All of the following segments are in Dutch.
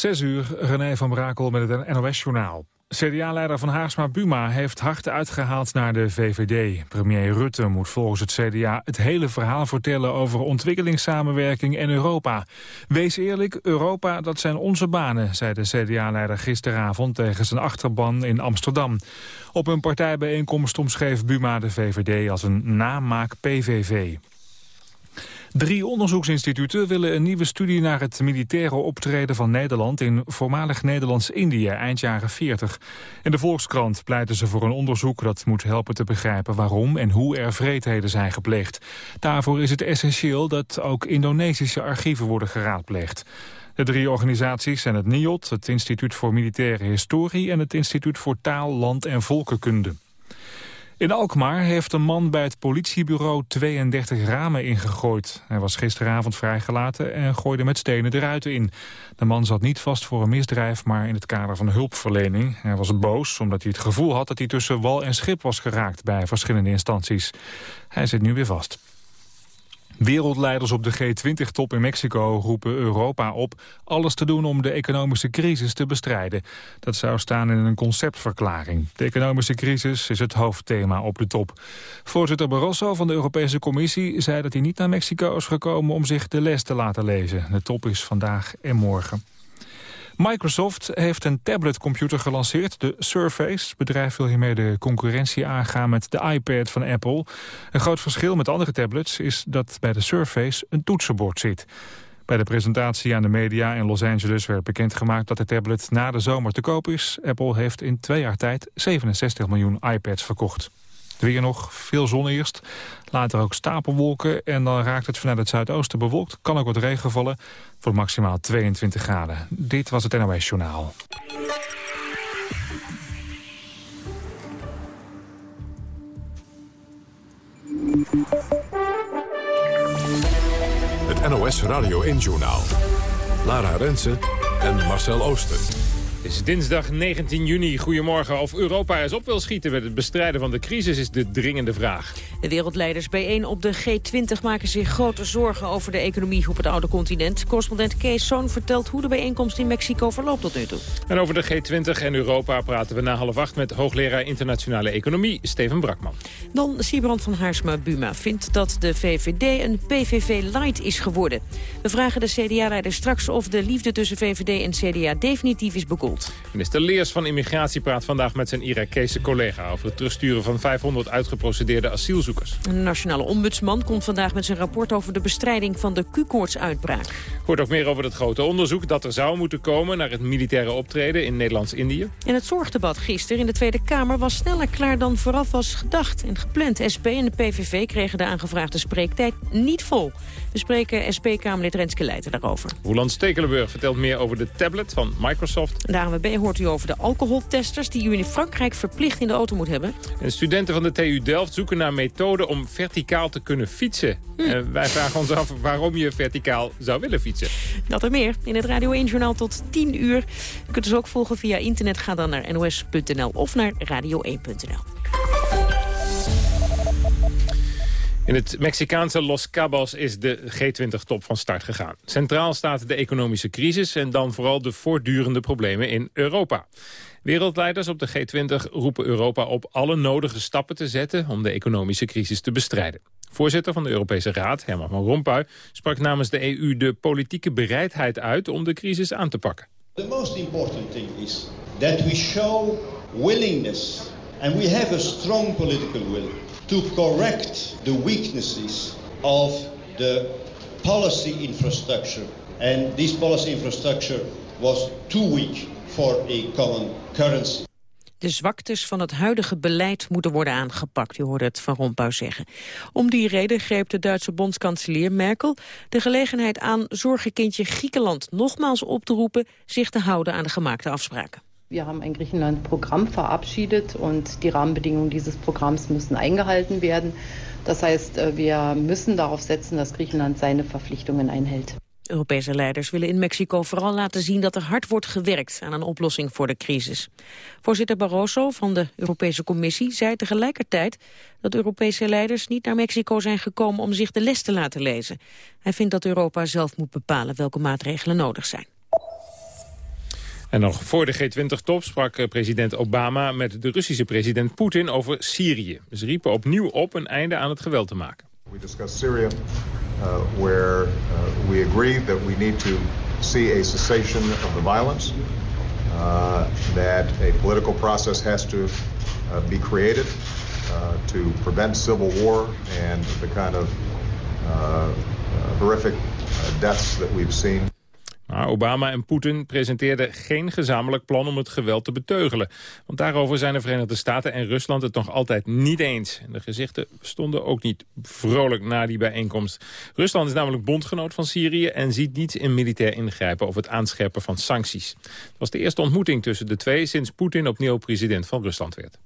Zes uur, René van Brakel met het NOS-journaal. CDA-leider Van Haarsma Buma heeft hard uitgehaald naar de VVD. Premier Rutte moet volgens het CDA het hele verhaal vertellen over ontwikkelingssamenwerking en Europa. Wees eerlijk, Europa, dat zijn onze banen, zei de CDA-leider gisteravond tegen zijn achterban in Amsterdam. Op een partijbijeenkomst omschreef Buma de VVD als een namaak PVV. Drie onderzoeksinstituten willen een nieuwe studie naar het militaire optreden van Nederland in voormalig Nederlands-Indië eind jaren 40. In de Volkskrant pleiten ze voor een onderzoek dat moet helpen te begrijpen waarom en hoe er vreedheden zijn gepleegd. Daarvoor is het essentieel dat ook Indonesische archieven worden geraadpleegd. De drie organisaties zijn het NIOT, het Instituut voor Militaire Historie en het Instituut voor Taal, Land en Volkenkunde. In Alkmaar heeft een man bij het politiebureau 32 ramen ingegooid. Hij was gisteravond vrijgelaten en gooide met stenen de ruiten in. De man zat niet vast voor een misdrijf, maar in het kader van hulpverlening. Hij was boos omdat hij het gevoel had dat hij tussen wal en schip was geraakt bij verschillende instanties. Hij zit nu weer vast. Wereldleiders op de G20-top in Mexico roepen Europa op alles te doen om de economische crisis te bestrijden. Dat zou staan in een conceptverklaring. De economische crisis is het hoofdthema op de top. Voorzitter Barroso van de Europese Commissie zei dat hij niet naar Mexico is gekomen om zich de les te laten lezen. De top is vandaag en morgen. Microsoft heeft een tabletcomputer gelanceerd, de Surface. Het bedrijf wil hiermee de concurrentie aangaan met de iPad van Apple. Een groot verschil met andere tablets is dat bij de Surface een toetsenbord zit. Bij de presentatie aan de media in Los Angeles werd bekendgemaakt dat de tablet na de zomer te koop is. Apple heeft in twee jaar tijd 67 miljoen iPads verkocht. Weer nog, veel zon eerst. Later ook stapelwolken en dan raakt het vanuit het zuidoosten bewolkt. Kan ook wat regen vallen voor maximaal 22 graden. Dit was het NOS Journaal. Het NOS Radio 1 Journaal. Lara Rensen en Marcel Ooster. Het is dinsdag 19 juni. Goedemorgen. Of Europa eens op wil schieten met het bestrijden van de crisis is de dringende vraag. De wereldleiders bijeen op de G20 maken zich grote zorgen over de economie op het oude continent. Correspondent Kees Zoon vertelt hoe de bijeenkomst in Mexico verloopt tot nu toe. En over de G20 en Europa praten we na half acht met hoogleraar internationale economie Steven Brakman. Dan Siebrand van Haarsma-Buma vindt dat de VVD een PVV-light is geworden. We vragen de CDA-leider straks of de liefde tussen VVD en CDA definitief is bekoeld. Minister Leers van Immigratie praat vandaag met zijn Irakese collega... over het terugsturen van 500 uitgeprocedeerde asielzoekers. Een nationale ombudsman komt vandaag met zijn rapport... over de bestrijding van de Q-koortsuitbraak. Hoort ook meer over het grote onderzoek dat er zou moeten komen... naar het militaire optreden in Nederlands-Indië. En het zorgdebat gisteren in de Tweede Kamer... was sneller klaar dan vooraf was gedacht en gepland. SP en de PVV kregen de aangevraagde spreektijd niet vol. We spreken SP-Kamerlid Renske Leijten daarover. Roland Stekelenburg vertelt meer over de tablet van Microsoft. De ANWB hoort u over de alcoholtesters... die u in Frankrijk verplicht in de auto moet hebben. En studenten van de TU Delft zoeken naar methoden om verticaal te kunnen fietsen. Hm. wij vragen ons af waarom je verticaal zou willen fietsen. Dat er meer in het Radio 1-journaal tot 10 uur. U kunt ons ook volgen via internet. Ga dan naar nos.nl of naar radio1.nl. In het Mexicaanse Los Cabos is de G20-top van start gegaan. Centraal staat de economische crisis en dan vooral de voortdurende problemen in Europa. Wereldleiders op de G20 roepen Europa op alle nodige stappen te zetten om de economische crisis te bestrijden. Voorzitter van de Europese Raad, Herman van Rompuy, sprak namens de EU de politieke bereidheid uit om de crisis aan te pakken. The most important thing is that we show willingness and we have a strong political will to correct the weaknesses of the policy infrastructure. And this policy infrastructure was too weak for a common currency. De zwaktes van het huidige beleid moeten worden aangepakt, u hoorde het Van Rompuy zeggen. Om die reden greep de Duitse bondskanselier Merkel de gelegenheid aan zorgenkindje Griekenland nogmaals op te roepen zich te houden aan de gemaakte afspraken. Wir haben ein Griechenland-Programm verabschiedet und die Rahmenbedingungen dieses Programms müssen eingehalten werden. Das heißt, äh, wir müssen darauf setzen, dass Griechenland seine Verpflichtungen einhält. Europese leiders willen in Mexico vooral laten zien dat er hard wordt gewerkt aan een oplossing voor de crisis. Voorzitter Barroso van de Europese Commissie zei tegelijkertijd dat Europese leiders niet naar Mexico zijn gekomen om zich de les te laten lezen. Hij vindt dat Europa zelf moet bepalen welke maatregelen nodig zijn. En nog voor de G20-top sprak eh, president Obama met de Russische president Poetin over Syrië. Ze riepen opnieuw op een einde aan het geweld te maken. We discussed Syria, uh, where uh, we agree that we need to see a cessation of the violence, uh, that a political process has to uh, be created uh, to prevent civil war and the kind of horrific deaths that we've seen. Maar Obama en Poetin presenteerden geen gezamenlijk plan om het geweld te beteugelen. Want daarover zijn de Verenigde Staten en Rusland het nog altijd niet eens. En de gezichten stonden ook niet vrolijk na die bijeenkomst. Rusland is namelijk bondgenoot van Syrië en ziet niets in militair ingrijpen of het aanscherpen van sancties. Het was de eerste ontmoeting tussen de twee sinds Poetin opnieuw president van Rusland werd.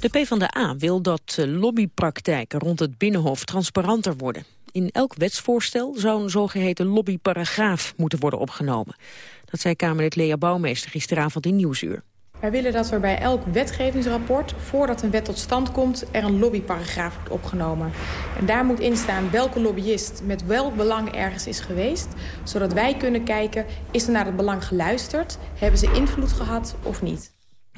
De PvdA wil dat lobbypraktijken rond het Binnenhof transparanter worden. In elk wetsvoorstel zou een zogeheten lobbyparagraaf moeten worden opgenomen. Dat zei Kamerlid Lea Bouwmeester gisteravond in Nieuwsuur. Wij willen dat er bij elk wetgevingsrapport, voordat een wet tot stand komt, er een lobbyparagraaf wordt opgenomen. En daar moet in staan welke lobbyist met welk belang ergens is geweest, zodat wij kunnen kijken, is er naar het belang geluisterd, hebben ze invloed gehad of niet.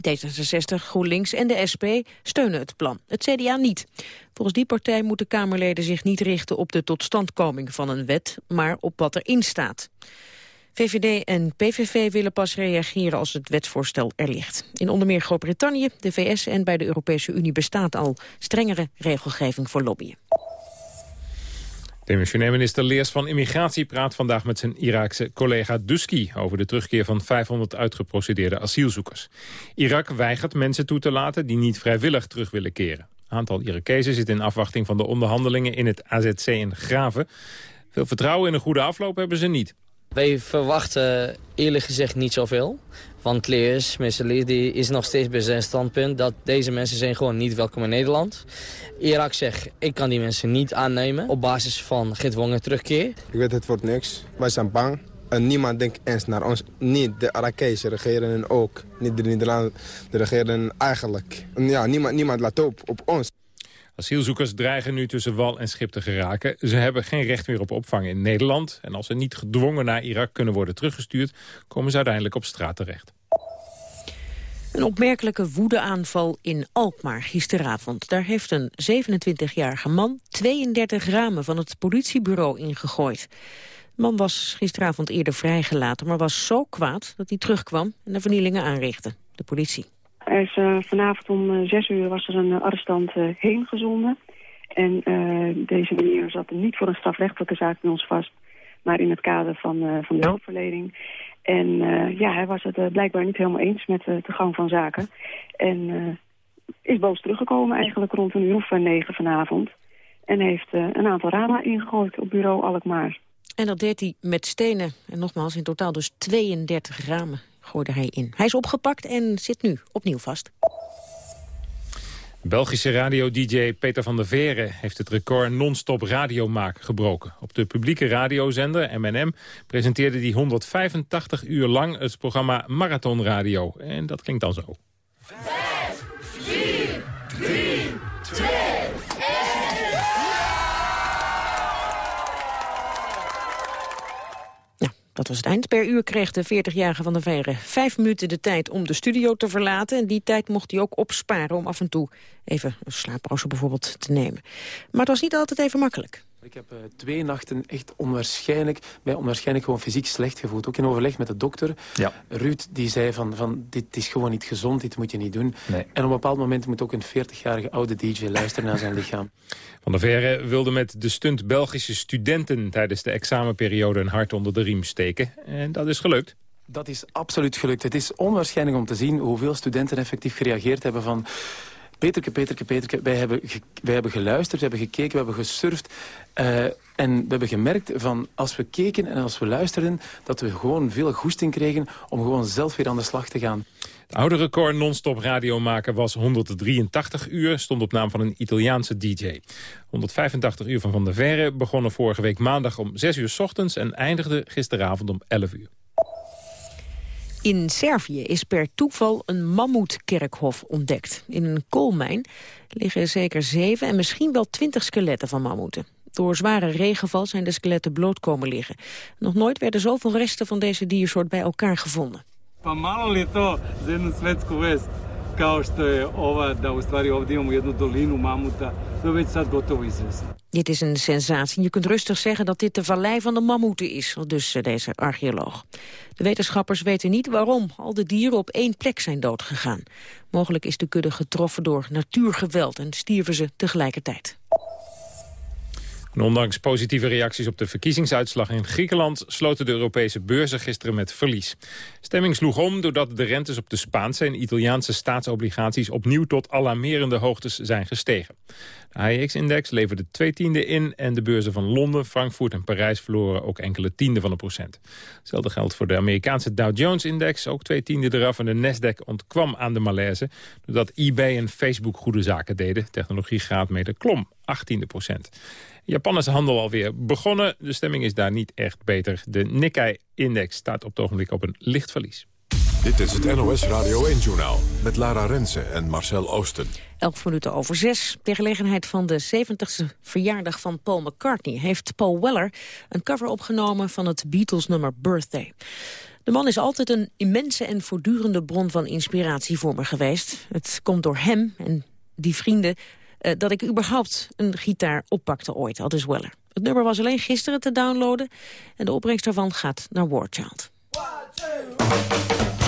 D66, GroenLinks en de SP steunen het plan. Het CDA niet. Volgens die partij moeten Kamerleden zich niet richten op de totstandkoming van een wet, maar op wat erin staat. VVD en PVV willen pas reageren als het wetsvoorstel er ligt. In onder meer Groot-Brittannië, de VS en bij de Europese Unie bestaat al strengere regelgeving voor lobbyen. Demissionair minister Leers van Immigratie praat vandaag met zijn Iraakse collega Dusky over de terugkeer van 500 uitgeprocedeerde asielzoekers. Irak weigert mensen toe te laten die niet vrijwillig terug willen keren. Een aantal Irakezen zit in afwachting van de onderhandelingen in het AZC in Graven. Veel vertrouwen in een goede afloop hebben ze niet. Wij verwachten eerlijk gezegd niet zoveel. Want Leers, minister Leers, die is nog steeds bij zijn standpunt... dat deze mensen zijn gewoon niet welkom in Nederland. Irak zegt, ik kan die mensen niet aannemen op basis van gedwongen terugkeer. Ik weet, het wordt niks. Wij zijn bang. En niemand denkt eens naar ons. Niet de Arakese regeren ook. Niet de Nederlandse regeren eigenlijk. Ja, niemand, niemand laat op op ons. Asielzoekers dreigen nu tussen wal en schip te geraken. Ze hebben geen recht meer op opvang in Nederland. En als ze niet gedwongen naar Irak kunnen worden teruggestuurd... komen ze uiteindelijk op straat terecht. Een opmerkelijke woedeaanval in Alkmaar gisteravond. Daar heeft een 27-jarige man 32 ramen van het politiebureau ingegooid. De man was gisteravond eerder vrijgelaten, maar was zo kwaad dat hij terugkwam en de vernielingen aanrichtte. De politie. Er is, uh, vanavond om uh, zes uur was er een uh, arrestant heen gezonden. En deze meneer zat niet voor een strafrechtelijke zaak bij ons vast, maar in het kader van, van de hulpverlening. En ja, hij was het blijkbaar niet helemaal eens met de gang van zaken. En is boos teruggekomen eigenlijk rond een uur of negen vanavond. En heeft een aantal ramen ingegooid op bureau Alkmaar. En dat deed hij met stenen. En nogmaals, in totaal dus 32 ramen gooide hij in. Hij is opgepakt en zit nu opnieuw vast. Belgische radio-dj Peter van der Veren heeft het record non-stop radiomaak gebroken. Op de publieke radiozender MNM presenteerde hij 185 uur lang het programma Marathon Radio. En dat klinkt dan zo. 5, 4, 3, 2... Dat was het eind. Per uur kreeg de 40-jarige Van der Veren vijf minuten de tijd om de studio te verlaten. En die tijd mocht hij ook opsparen om af en toe even een slaappauze bijvoorbeeld te nemen. Maar het was niet altijd even makkelijk. Ik heb uh, twee nachten echt onwaarschijnlijk, mij onwaarschijnlijk gewoon fysiek slecht gevoeld. Ook in overleg met de dokter. Ja. Ruud die zei van, van dit is gewoon niet gezond, dit moet je niet doen. Nee. En op een bepaald moment moet ook een 40-jarige oude DJ luisteren naar zijn lichaam. Van der Verre wilde met de stunt Belgische studenten tijdens de examenperiode een hart onder de riem steken. En dat is gelukt. Dat is absoluut gelukt. Het is onwaarschijnlijk om te zien hoeveel studenten effectief gereageerd hebben van... Peterke, Peterke, Peterke, wij hebben, wij hebben geluisterd, we hebben gekeken, we hebben gesurfd. Uh, en we hebben gemerkt van als we keken en als we luisterden... dat we gewoon veel goesting kregen om gewoon zelf weer aan de slag te gaan. Het oude record non-stop radio maken was 183 uur, stond op naam van een Italiaanse DJ. 185 uur van Van der Verre begonnen vorige week maandag om 6 uur s ochtends... en eindigde gisteravond om 11 uur. In Servië is per toeval een mammoetkerkhof ontdekt. In een koolmijn liggen zeker zeven en misschien wel twintig skeletten van mammoeten. Door zware regenval zijn de skeletten bloot komen liggen. Nog nooit werden zoveel resten van deze diersoort bij elkaar gevonden. Malo li jednu svetsku vest kao što u gotovo. Dit is een sensatie. Je kunt rustig zeggen dat dit de vallei van de mammoeten is, dus deze archeoloog. De wetenschappers weten niet waarom al de dieren op één plek zijn doodgegaan. Mogelijk is de kudde getroffen door natuurgeweld en stierven ze tegelijkertijd. Ondanks positieve reacties op de verkiezingsuitslag in Griekenland... sloten de Europese beurzen gisteren met verlies. Stemming sloeg om doordat de rentes op de Spaanse en Italiaanse staatsobligaties... opnieuw tot alarmerende hoogtes zijn gestegen. De AEX-index leverde twee tiende in... en de beurzen van Londen, Frankfurt en Parijs verloren ook enkele tienden van een procent. Hetzelfde geldt voor de Amerikaanse Dow Jones-index, ook twee tienden eraf... en de Nasdaq ontkwam aan de malaise... doordat eBay en Facebook goede zaken deden. Technologiegraadmeter klom 18 procent. Japan is de handel alweer begonnen. De stemming is daar niet echt beter. De Nikkei-index staat op het ogenblik op een licht verlies. Dit is het NOS Radio 1-journaal met Lara Rensen en Marcel Oosten. Elf minuten over zes. Ter gelegenheid van de 70ste verjaardag van Paul McCartney... heeft Paul Weller een cover opgenomen van het Beatles-nummer Birthday. De man is altijd een immense en voortdurende bron van inspiratie voor me geweest. Het komt door hem en die vrienden uh, dat ik überhaupt een gitaar oppakte ooit, al dus Weller. Het nummer was alleen gisteren te downloaden en de opbrengst daarvan gaat naar Warchild. Weller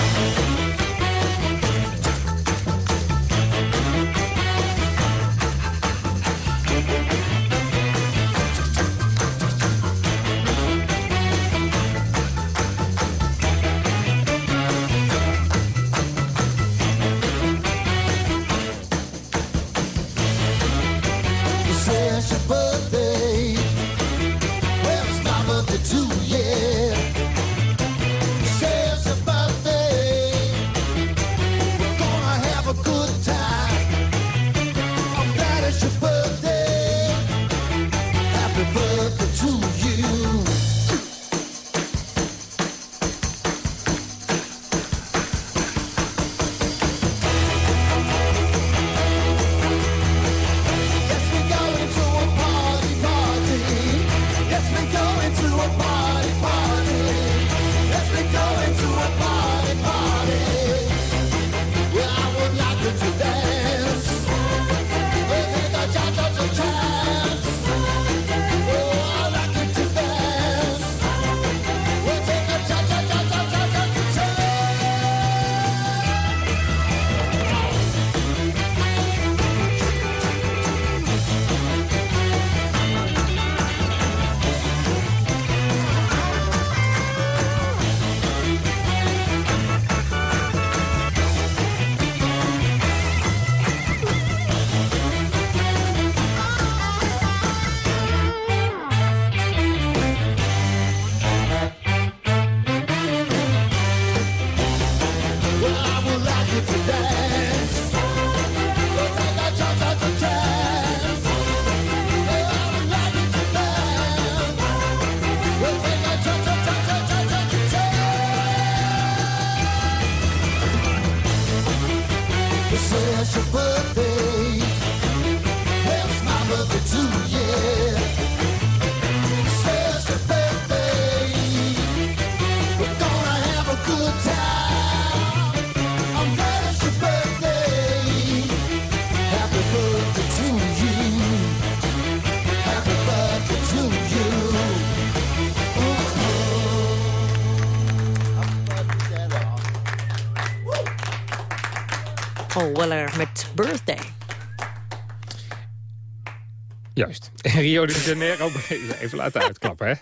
Juist. Rio de Janeiro... Even laten uitklappen, hè.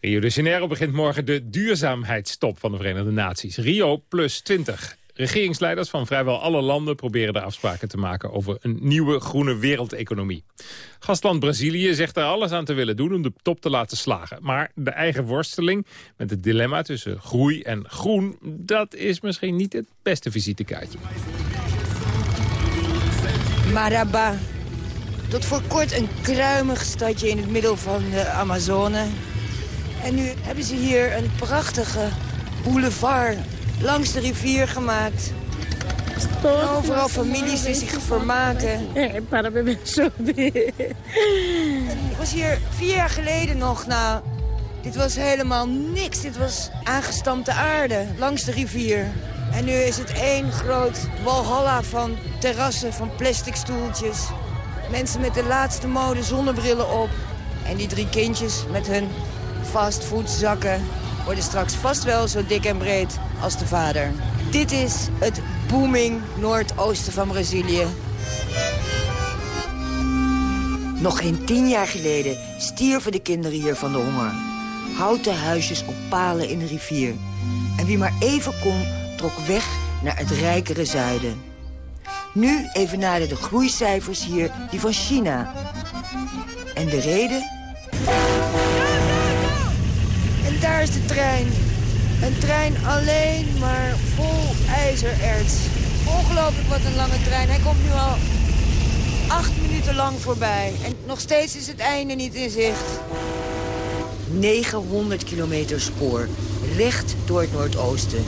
Rio de Janeiro begint morgen de duurzaamheidstop van de Verenigde Naties. Rio plus 20. Regeringsleiders van vrijwel alle landen proberen de afspraken te maken over een nieuwe groene wereldeconomie. Gastland Brazilië zegt er alles aan te willen doen om de top te laten slagen. Maar de eigen worsteling met het dilemma tussen groei en groen, dat is misschien niet het beste visitekaartje. Maraba. Tot voor kort een kruimig stadje in het midden van de Amazone. En nu hebben ze hier een prachtige boulevard langs de rivier gemaakt. Overal families die zich vermaken. Ik was hier vier jaar geleden nog. Nou, dit was helemaal niks. Dit was aangestampte aarde langs de rivier. En nu is het één groot walhalla van terrassen, van plastic stoeltjes. Mensen met de laatste mode zonnebrillen op. En die drie kindjes met hun fastfoodzakken worden straks vast wel zo dik en breed als de vader. Dit is het booming noordoosten van Brazilië. Nog geen tien jaar geleden stierven de kinderen hier van de honger. Houten huisjes op palen in de rivier. En wie maar even kon, trok weg naar het rijkere zuiden. Nu evenaarden de groeicijfers hier die van China. En de reden? En daar is de trein. Een trein alleen maar vol ijzererts. Ongelooflijk wat een lange trein. Hij komt nu al acht minuten lang voorbij. En nog steeds is het einde niet in zicht. 900 kilometer spoor, recht door het Noordoosten.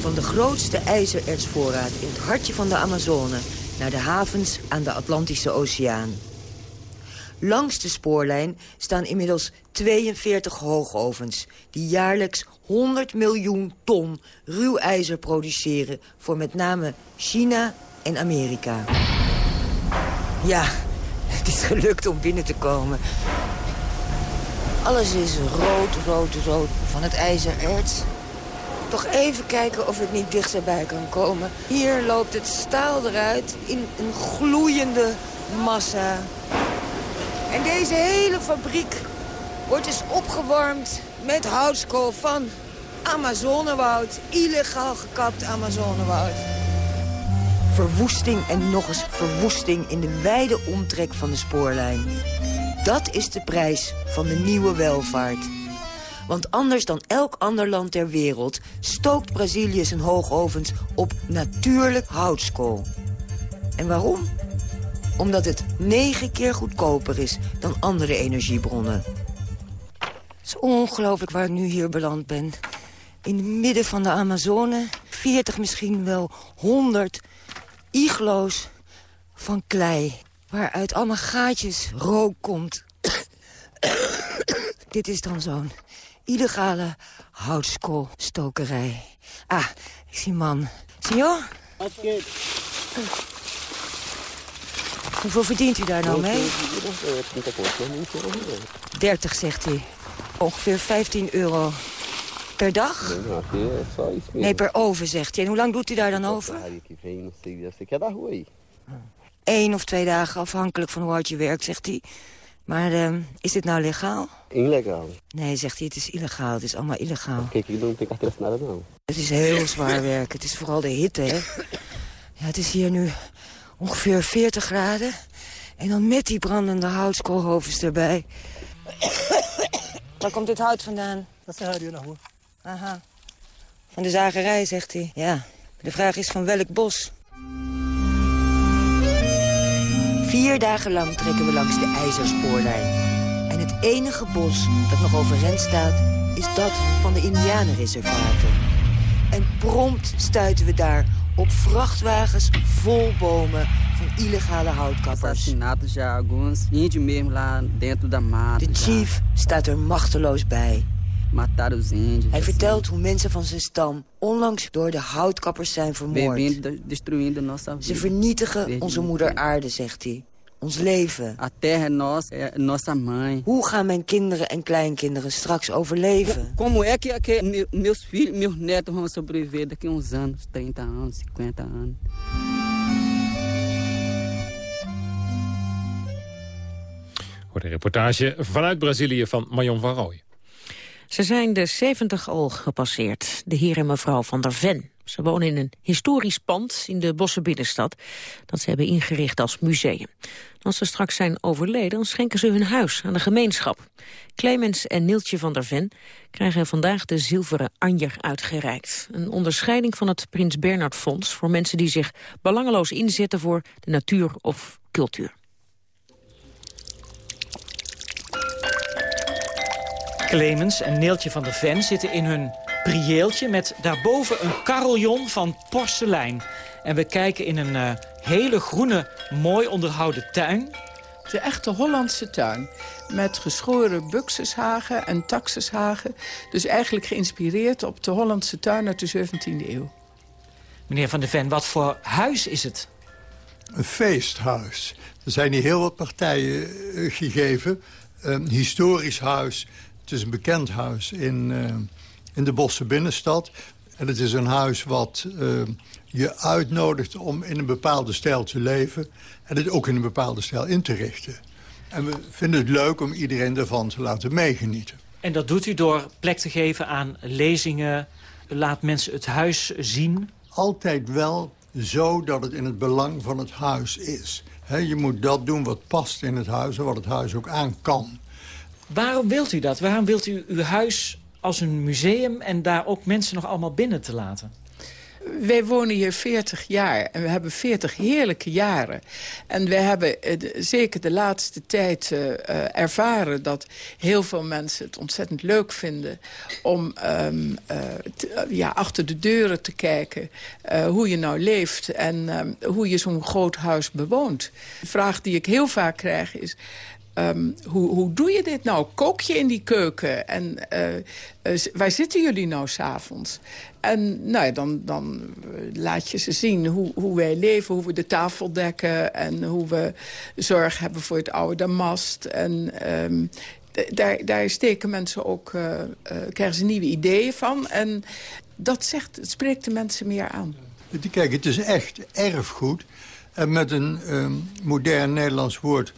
Van de grootste ijzerertsvoorraad in het hartje van de Amazone... naar de havens aan de Atlantische Oceaan. Langs de spoorlijn staan inmiddels 42 hoogovens... die jaarlijks 100 miljoen ton ruw ijzer produceren... voor met name China en Amerika. Ja, het is gelukt om binnen te komen. Alles is rood, rood, rood van het ijzererts. Toch even kijken of ik niet dichterbij kan komen. Hier loopt het staal eruit in een gloeiende massa. En deze hele fabriek wordt dus opgewarmd met houtskool van Amazonewoud. Illegaal gekapt Amazonewoud. Verwoesting en nog eens verwoesting in de wijde omtrek van de spoorlijn. Dat is de prijs van de nieuwe welvaart. Want anders dan elk ander land ter wereld... stookt Brazilië zijn hoogovens op natuurlijk houtskool. En waarom? Omdat het negen keer goedkoper is dan andere energiebronnen. Het is ongelooflijk waar ik nu hier beland ben. In het midden van de Amazone, 40 misschien wel 100 iglo's van klei. Waaruit allemaal gaatjes rook komt. Dit is dan zo'n illegale houtskoolstokerij. Ah, ik zie een man. Signor? Hoeveel verdient u daar nou mee? 30, zegt hij. Ongeveer 15 euro per dag? Nee, per oven, zegt hij. En hoe lang doet u daar dan over? Eén of twee dagen, afhankelijk van hoe hard je werkt, zegt hij. Maar uh, is dit nou legaal? Illegaal. Nee, zegt hij, het is illegaal. Het is allemaal illegaal. Kijk, ik doe een achter de nou. Het is heel zwaar werk. Het is vooral de hitte, hè. Ja, het is hier nu ongeveer 40 graden. En dan met die brandende houtskoolhovens erbij. Waar komt dit hout vandaan? Dat is hout hier nog, hoor. Aha. Van de zagerij, zegt hij. Ja. De vraag is van welk bos? Vier dagen lang trekken we langs de ijzerspoorlijn. En het enige bos dat nog overeind staat, is dat van de indianenreservaten. En prompt stuiten we daar op vrachtwagens vol bomen van illegale houtkappers. De chief staat er machteloos bij. Hij vertelt hoe mensen van zijn stam onlangs door de houtkappers zijn vermoord. Ze vernietigen onze moeder aarde, zegt hij. Ons leven. Hoe gaan mijn kinderen en kleinkinderen straks overleven? Como é que, que meus filhos, meus netos vão sobreviver daqui uns anos, 30 anos, 50 anos? Voor de reportage vanuit Brazilië van Marion van Rooij. Ze zijn de 70 al gepasseerd, de heer en mevrouw van der Ven. Ze wonen in een historisch pand in de Bosse binnenstad... dat ze hebben ingericht als museum. Als ze straks zijn overleden, schenken ze hun huis aan de gemeenschap. Clemens en Nieltje van der Ven krijgen vandaag de zilveren anjer uitgereikt. Een onderscheiding van het Prins Bernhard Fonds... voor mensen die zich belangeloos inzetten voor de natuur of cultuur. Clemens en Neeltje van der Ven zitten in hun prieeltje met daarboven een carillon van porselein. En we kijken in een uh, hele groene, mooi onderhouden tuin. De echte Hollandse tuin. Met geschoren buxushagen en taxushagen. Dus eigenlijk geïnspireerd op de Hollandse tuin uit de 17e eeuw. Meneer Van der Ven, wat voor huis is het? Een feesthuis. Er zijn hier heel wat partijen uh, gegeven. Een historisch huis. Het is een bekend huis in, uh, in de Bosse binnenstad. En het is een huis wat uh, je uitnodigt om in een bepaalde stijl te leven... en het ook in een bepaalde stijl in te richten. En we vinden het leuk om iedereen ervan te laten meegenieten. En dat doet u door plek te geven aan lezingen... laat mensen het huis zien? Altijd wel zo dat het in het belang van het huis is. He, je moet dat doen wat past in het huis en wat het huis ook aan kan. Waarom wilt u dat? Waarom wilt u uw huis als een museum en daar ook mensen nog allemaal binnen te laten? Wij wonen hier 40 jaar en we hebben 40 heerlijke jaren. En we hebben zeker de laatste tijd uh, ervaren... dat heel veel mensen het ontzettend leuk vinden... om te, ja, achter de deuren te kijken hoe je nou leeft... en um, hoe je zo'n groot huis bewoont. De vraag die ik heel vaak krijg is... Um, hoe, hoe doe je dit nou? Kook je in die keuken? En uh, waar zitten jullie nou s'avonds? En nou ja, dan, dan laat je ze zien hoe, hoe wij leven, hoe we de tafel dekken... en hoe we zorg hebben voor het oude damast. En um, daar, daar steken mensen ook, uh, krijgen ze nieuwe ideeën van. En dat zegt, het spreekt de mensen meer aan. Kijk, het is echt erfgoed. En met een um, modern Nederlands woord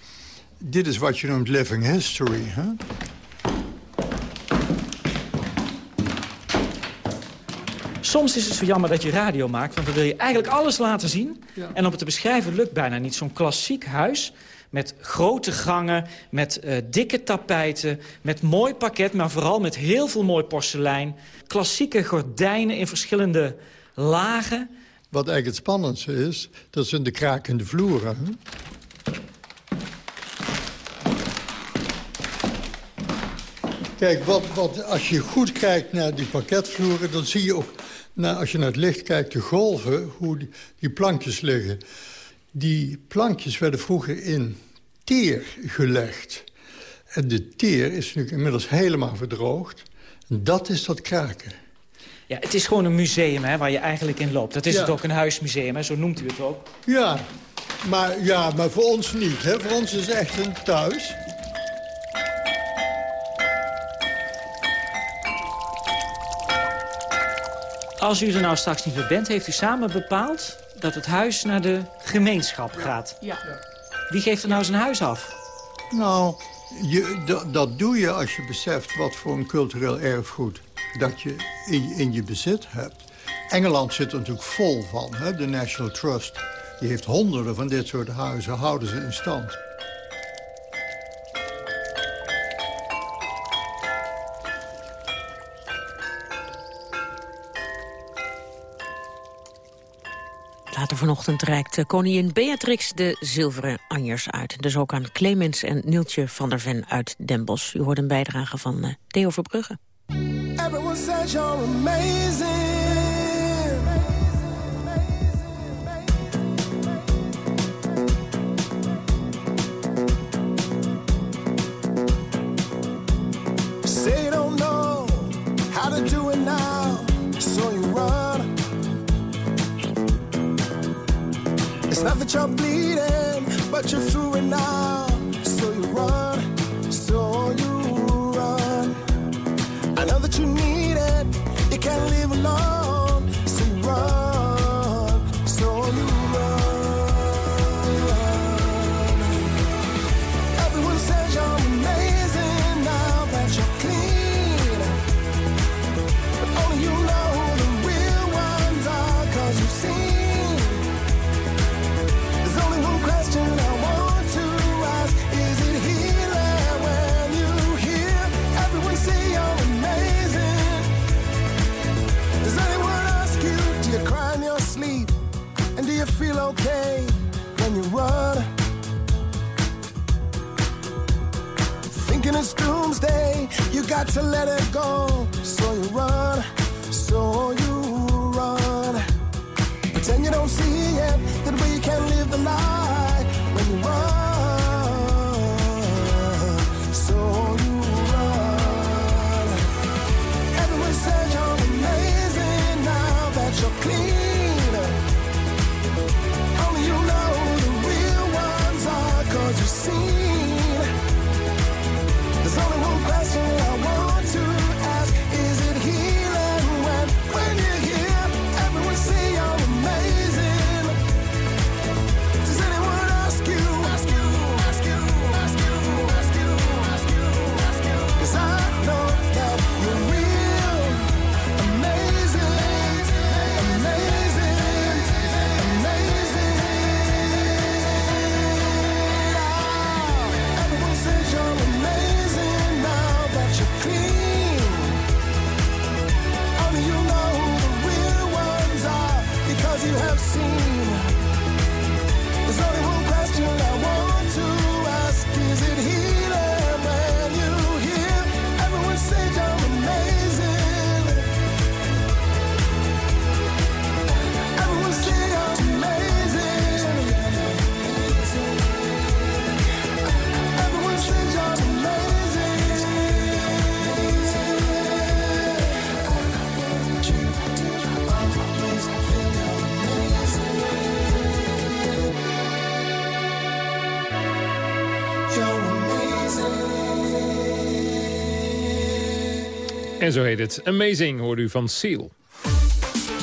dit is wat je noemt living history. Hè? Soms is het zo jammer dat je radio maakt, want dan wil je eigenlijk alles laten zien. Ja. En om het te beschrijven lukt bijna niet. Zo'n klassiek huis met grote gangen, met uh, dikke tapijten... met mooi pakket, maar vooral met heel veel mooi porselein. Klassieke gordijnen in verschillende lagen. Wat eigenlijk het spannendste is, dat zijn de krakende vloeren. Hè? Kijk, wat, wat, als je goed kijkt naar die parketvloeren... dan zie je ook, nou, als je naar het licht kijkt, de golven... hoe die, die plankjes liggen. Die plankjes werden vroeger in teer gelegd. En de teer is nu inmiddels helemaal verdroogd. En dat is dat kraken. Ja, het is gewoon een museum hè, waar je eigenlijk in loopt. Dat is Ja. het ook, een huismuseum, hè, zo noemt u het ook. Ja, maar, ja, maar voor ons niet. Hè? Voor ons is het echt een thuis. Als u er nou straks niet meer bent, heeft u samen bepaald... dat het huis naar de gemeenschap gaat. Ja. Wie geeft er nou zijn huis af? Nou, je, dat, dat doe je als je beseft wat voor een cultureel erfgoed... dat je in, in je bezit hebt. Engeland zit er natuurlijk vol van, hè? de National Trust. Die heeft honderden van dit soort huizen, houden ze in stand. Vanochtend reikt eh, koningin Beatrix de zilveren anjers uit. Dus ook aan Clemens en Nieltje van der Ven uit Den Bosch. U hoort een bijdrage van eh, Theo Verbrugge. It's not that you're bleeding, but you're through it now, so you run, so you run. I know that you need it, you can't live En zo heet het. Amazing, hoorde u van Seal.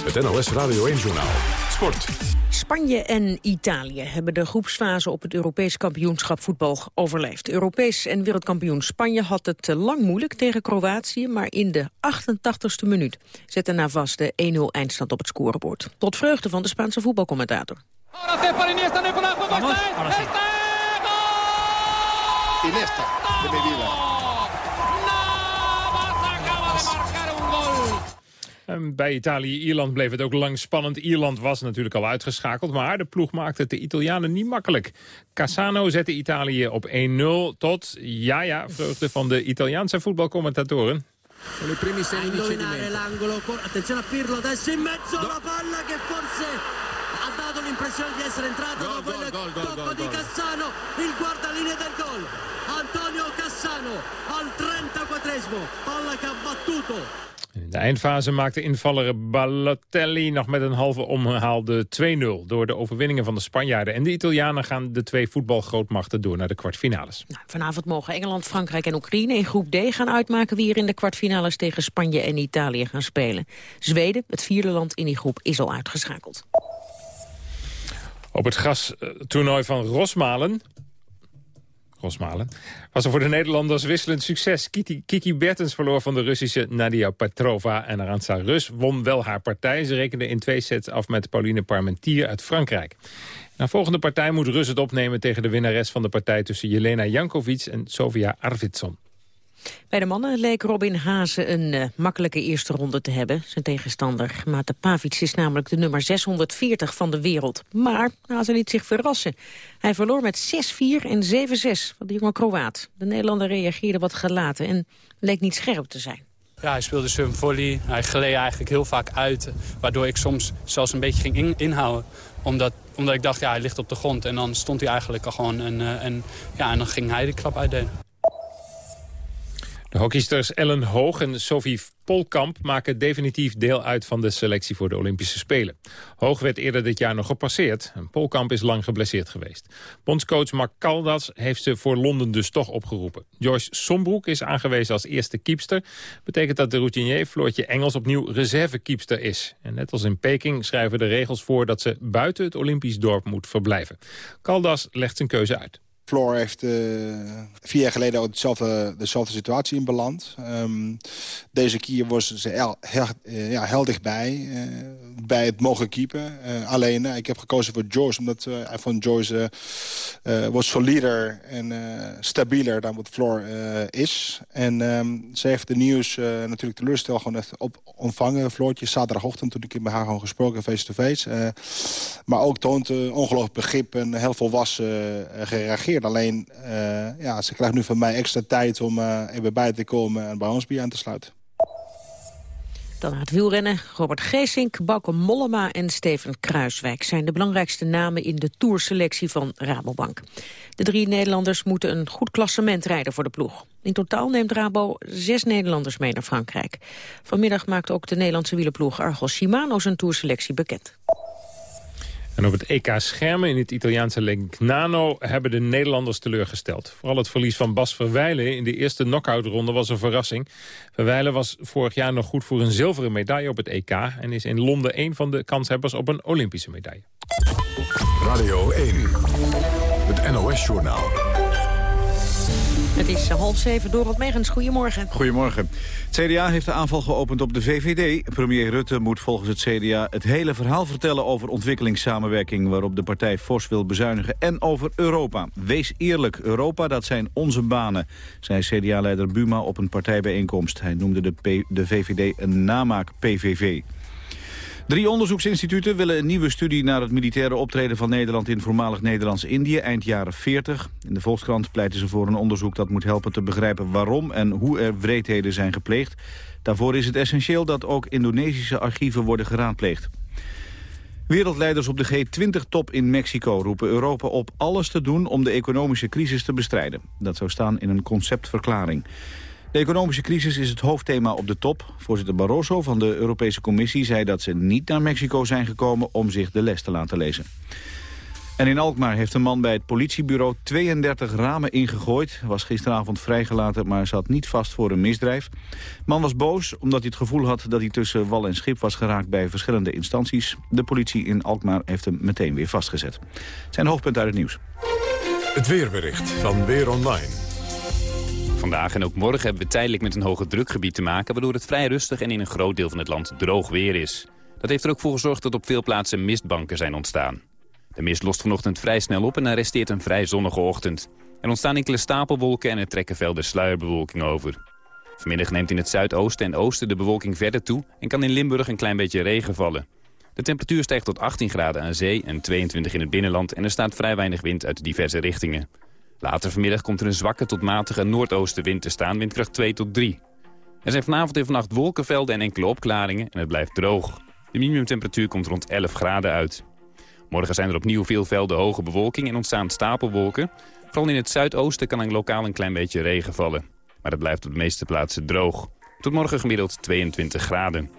Het NOS Radio 1-journaal. Sport. Spanje en Italië hebben de groepsfase op het Europees kampioenschap voetbal overleefd. Europees en wereldkampioen Spanje had het lang moeilijk tegen Kroatië, maar in de 88ste minuut zette Navas de 1-0 eindstand op het scorebord. Tot vreugde van de Spaanse voetbalcommentator. Vamos, bij Italië-Ierland bleef het ook lang spannend. Ierland was natuurlijk al uitgeschakeld, maar de ploeg maakte het de Italianen niet makkelijk. Cassano zette Italië op 1-0 tot, ja ja, vreugde van de Italiaanse voetbalcommentatoren. Sono i primi sei a indovinare l'angolo. Attenzione a Pirlo, adesso in mezzo la palla che forse ha dato l'impressione di essere entrata dopo il tocco di Cassano, il guardalinee del gol. Antonio Cassano al 34esimo, palla che ha battuto In de eindfase maakte invaller Balotelli nog met een halve omhaal de 2-0. Door de overwinningen van de Spanjaarden en de Italianen gaan de twee voetbalgrootmachten door naar de kwartfinales. Nou, vanavond mogen Engeland, Frankrijk en Oekraïne in groep D gaan uitmaken wie er in de kwartfinales tegen Spanje en Italië gaan spelen. Zweden, het vierde land in die groep, is al uitgeschakeld. Op het gastoernooi van Rosmalen... Rosmalen. Was er voor de Nederlanders wisselend succes. Kiki, Kiki Bertens verloor van de Russische Nadia Petrova. En Arantxa Rus won wel haar partij. Ze rekende in twee sets af met Pauline Parmentier uit Frankrijk. Na volgende partij moet Rus het opnemen tegen de winnares van de partij... tussen Jelena Jankovic en Sofia Arvidsson. Bij de mannen leek Robin Haase een eh, makkelijke eerste ronde te hebben. Zijn tegenstander Mate Pavic is namelijk de nummer 640 van de wereld. Maar Haase liet zich verrassen. Hij verloor met 6-4 en 7-6 van de jonge Kroaat. De Nederlander reageerde wat gelaten en leek niet scherp te zijn. Ja, hij speelde serve volley. Hij gleed eigenlijk heel vaak uit. Waardoor ik soms zelfs een beetje ging in- inhouden. Omdat, omdat ik dacht, ja, hij ligt op de grond. En dan stond hij eigenlijk al gewoon. En, eh, en, ja, en dan ging hij de klap uitdelen. De hockeysters Ellen Hoog en Sophie Polkamp maken definitief deel uit van de selectie voor de Olympische Spelen. Hoog werd eerder dit jaar nog gepasseerd en Polkamp is lang geblesseerd geweest. Bondscoach Mark Caldas heeft ze voor Londen dus toch opgeroepen. Joyce Sombroek is aangewezen als eerste kiepster. Betekent dat de routinier Floortje Engels opnieuw reservekiepster is. En net als in Peking schrijven de regels voor dat ze buiten het Olympisch dorp moet verblijven. Caldas legt zijn keuze uit. Floor heeft eh, vier jaar geleden ook hetzelfde, dezelfde situatie in beland. Ehm, deze keer was ze heel, heel, eh, ja, dichtbij eh, bij het mogen keepen. Eh, alleen, eh, ik heb gekozen voor Joyce, omdat eh, hij vond Joyce eh, eh, was solider en eh, stabieler dan wat Floor eh, is. En ehm, ze heeft de nieuws eh, natuurlijk teleurstellend gewoon echt op ontvangen. Floortje, zaterdagochtend toen ik met haar gewoon gesproken face-to-face. Eh, maar ook toont eh, ongelooflijk begrip en heel volwassen eh, Alleen, eh, ja, ze krijgt nu van mij extra tijd om eh, even bij te komen en bij ons bij aan te sluiten. Dan naar het wielrennen. Robert Geesink, Bauke Mollema en Steven Kruiswijk... zijn de belangrijkste namen in de tourselectie van Rabobank. De drie Nederlanders moeten een goed klassement rijden voor de ploeg. In totaal neemt Rabo zes Nederlanders mee naar Frankrijk. Vanmiddag maakt ook de Nederlandse wielerploeg Argos Shimano zijn tourselectie bekend. En op het EK Schermen in het Italiaanse Legnano hebben de Nederlanders teleurgesteld. Vooral het verlies van Bas Verwijlen in de eerste knock-outronde was een verrassing. Verwijlen was vorig jaar nog goed voor een zilveren medaille op het EK... en is in Londen een van de kanshebbers op een Olympische medaille. Radio 1. Het NOS-journaal. Het is half zeven, Dorot Megens. Goedemorgen. Goedemorgen. Het CDA heeft de aanval geopend op de VVD. Premier Rutte moet volgens het CDA het hele verhaal vertellen over ontwikkelingssamenwerking... waarop de partij fors wil bezuinigen en over Europa. Wees eerlijk, Europa, dat zijn onze banen, zei CDA-leider Buma op een partijbijeenkomst. Hij noemde de, VVD een namaak-PVV. Drie onderzoeksinstituten willen een nieuwe studie naar het militaire optreden van Nederland in voormalig Nederlands-Indië eind jaren 40. In de Volkskrant pleiten ze voor een onderzoek dat moet helpen te begrijpen waarom en hoe er wreedheden zijn gepleegd. Daarvoor is het essentieel dat ook Indonesische archieven worden geraadpleegd. Wereldleiders op de G20-top in Mexico roepen Europa op alles te doen om de economische crisis te bestrijden. Dat zou staan in een conceptverklaring. De economische crisis is het hoofdthema op de top. Voorzitter Barroso van de Europese Commissie zei dat ze niet naar Mexico zijn gekomen om zich de les te laten lezen. En in Alkmaar heeft een man bij het politiebureau 32 ramen ingegooid. Was gisteravond vrijgelaten, maar zat niet vast voor een misdrijf. Man was boos omdat hij het gevoel had dat hij tussen wal en schip was geraakt bij verschillende instanties. De politie in Alkmaar heeft hem meteen weer vastgezet. Zijn de hoofdpunten uit het nieuws. Het weerbericht van Weer Online. Vandaag en ook morgen hebben we tijdelijk met een hoge drukgebied te maken... waardoor het vrij rustig en in een groot deel van het land droog weer is. Dat heeft er ook voor gezorgd dat op veel plaatsen mistbanken zijn ontstaan. De mist lost vanochtend vrij snel op en er resteert een vrij zonnige ochtend. Er ontstaan enkele stapelwolken en er trekken velden sluierbewolking over. Vanmiddag neemt in het zuidoosten en oosten de bewolking verder toe... en kan in Limburg een klein beetje regen vallen. De temperatuur stijgt tot 18 graden aan zee en 22 in het binnenland... en er staat vrij weinig wind uit diverse richtingen. Later vanmiddag komt er een zwakke tot matige noordoostenwind te staan, windkracht 2 tot 3. Er zijn vanavond en vannacht wolkenvelden en enkele opklaringen en het blijft droog. De minimumtemperatuur komt rond 11 graden uit. Morgen zijn er opnieuw veel velden hoge bewolking en ontstaan stapelwolken. Vooral in het zuidoosten kan er lokaal een klein beetje regen vallen. Maar het blijft op de meeste plaatsen droog. Tot morgen gemiddeld 22 graden.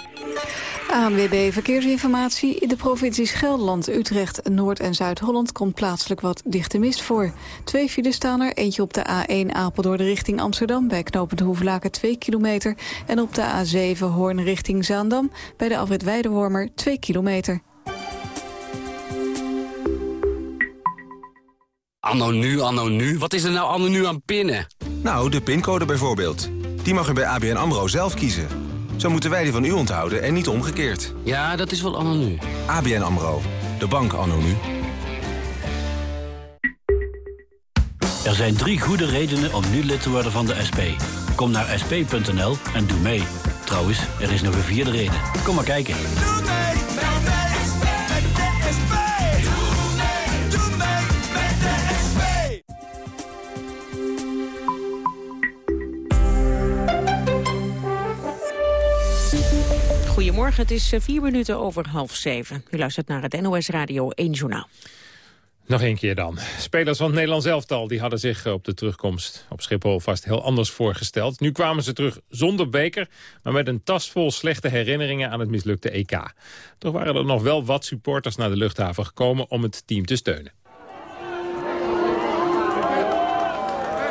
ANWB Verkeersinformatie. In de provincies Gelderland, Utrecht, Noord- en Zuid-Holland... komt plaatselijk wat dichte mist voor. Twee files staan er. Eentje op de A1 Apeldoorn richting Amsterdam... bij knooppunt Hoevelaken 2 kilometer. En op de A7 Hoorn richting Zaandam... bij de afrit Weidewormer 2 kilometer. Anno nu, anno nu. Wat is er nou anno nu aan pinnen? Nou, de pincode bijvoorbeeld. Die mag u bij ABN AMRO zelf kiezen. Zo moeten wij die van u onthouden en niet omgekeerd. Ja, dat is wel anno nu. ABN AMRO. De bank anno nu. Er zijn drie goede redenen om nu lid te worden van de SP. Kom naar sp.nl en doe mee. Trouwens, er is nog een vierde reden. Kom maar kijken. Goedemorgen, het is eh, vier minuten over half zeven. U luistert naar het NOS Radio 1 Journaal. Nog één keer dan. Spelers van het Nederlands elftal die hadden zich op de terugkomst op Schiphol vast heel anders voorgesteld. Nu kwamen ze terug zonder beker, maar met een tas vol slechte herinneringen aan het mislukte EK. Toch waren er nog wel wat supporters naar de luchthaven gekomen om het team te steunen.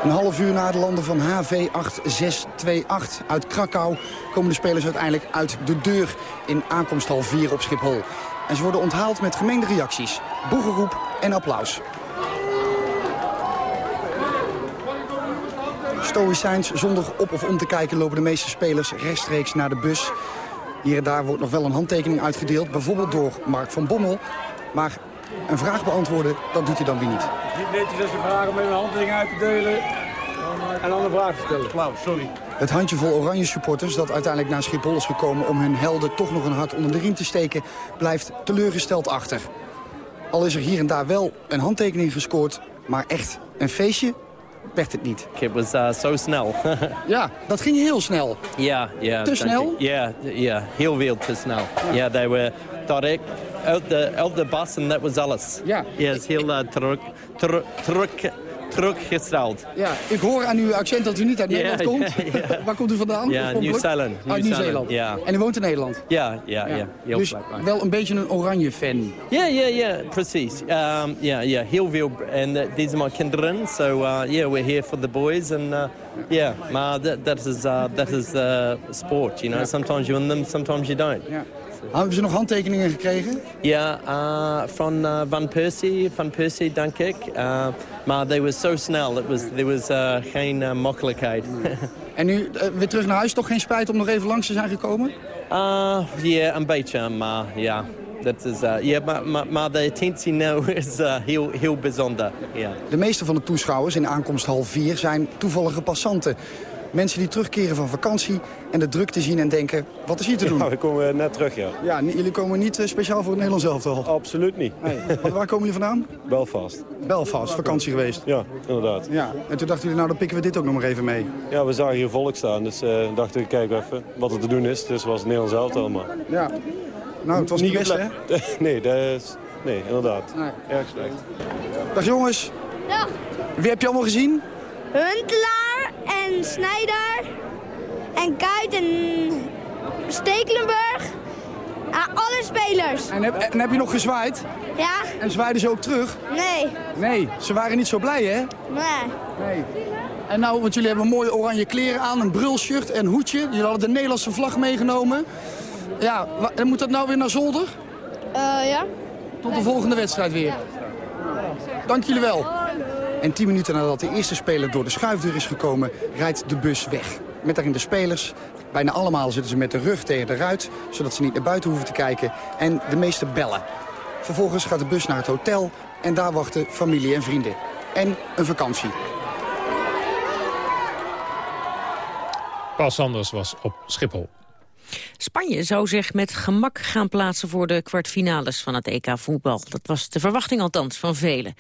Een half uur na de landen van HV 8628 uit Krakau... komen de spelers uiteindelijk uit de deur in aankomsthal 4 op Schiphol. En ze worden onthaald met gemengde reacties, boegeroep en applaus. Stoïcijns, zonder op of om te kijken lopen de meeste spelers rechtstreeks naar de bus. Hier en daar wordt nog wel een handtekening uitgedeeld, bijvoorbeeld door Mark van Bommel. Maar een vraag beantwoorden, dat doet hij dan weer niet. Niet netjes je vraagt om even een handtekening uit te delen en dan een vraag te stellen. Klauw, sorry. Het handjevol oranje supporters dat uiteindelijk naar Schiphol is gekomen... om hun helden toch nog een hart onder de riem te steken... blijft teleurgesteld achter. Al is er hier en daar wel een handtekening gescoord... maar echt een feestje werd het niet. It was uh, so snel. Ja, dat ging heel snel. Ja, ja. Te snel? Ja, ja, heel veel te snel. Ja, they were direct uit de, uit de bus en dat was alles. Ja. Ja, het is heel uh, terug, terug, terug, teruggesteld. Ja, ik hoor aan uw accent dat u niet uit Nederland komt. Waar komt u vandaan? Ja? Nieuw-Zeeland. Uit Nieuw-Zeeland. Ja. En u woont in Nederland? Ja, ja, ja. Heel dus wel een beetje een oranje fan. Ja, ja, ja, precies. Um, ja, ja, heel veel. En uh, deze zijn mijn kinderen. So, uh, yeah, we're here for the boys. And uh, yeah, maar that, that is, uh, that is uh, sport, you know. Sometimes you win them, sometimes you don't. Hebben ze nog handtekeningen gekregen? Ja, uh, van uh, Van Persie, Van Persie, denk ik. Uh, maar they were so snel, it was, there was geen makkelijkheid. En nu eh, weer terug naar huis, toch geen spijt om nog even langs te zijn gekomen? Ja, een beetje, maar ja. Dat is, ja, maar, maar, maar de attentie nu is heel, heel bijzonder. Ja. De meeste van de toeschouwers in aankomst half vier zijn toevallige passanten. Mensen die terugkeren van vakantie en de drukte zien en denken, wat is hier te doen? Ja, we komen net terug, ja. Ja, jullie komen niet eh, speciaal voor het Nederlands elftal? Absoluut niet. Nee. Want waar komen jullie vandaan? Belfast. Belfast, vakantie geweest. Ja, inderdaad. Ja, en toen dachten jullie, nou dan pikken we dit ook nog maar even mee. Ja, we zagen hier volk staan, dus eh dachten we, kijken even wat er te doen is. Dus was het Nederlands elftal, maar... Ja. Nou, het was niet best, hè? nee, dat is... Nee, inderdaad. Erg slecht. Dag jongens. Dag. Wie heb je allemaal gezien? Huntelaar en Snijder en Kuit en Stekelenburg. Alle spelers. En heb, en heb je nog gezwaaid? Ja? En zwaaiden ze ook terug? Nee. Nee, ze waren niet zo blij, hè? Nee. Nee. En nou, want jullie hebben mooie oranje kleren aan, een brulshirt en hoedje. Jullie hadden de Nederlandse vlag meegenomen. Ja, en moet dat nou weer naar zolder? Eh, ja. Tot de volgende wedstrijd weer. Dank jullie wel. En tien minuten nadat de eerste speler door de schuifdeur is gekomen, rijdt de bus weg. Met daarin de spelers. Bijna allemaal zitten ze met de rug tegen de ruit, zodat ze niet naar buiten hoeven te kijken. En de meeste bellen. Vervolgens gaat de bus naar het hotel en daar wachten familie en vrienden. En een vakantie. Paul Sanders was op Schiphol. Spanje zou zich met gemak gaan plaatsen voor de kwartfinales van het EK voetbal. Dat was de verwachting althans van velen.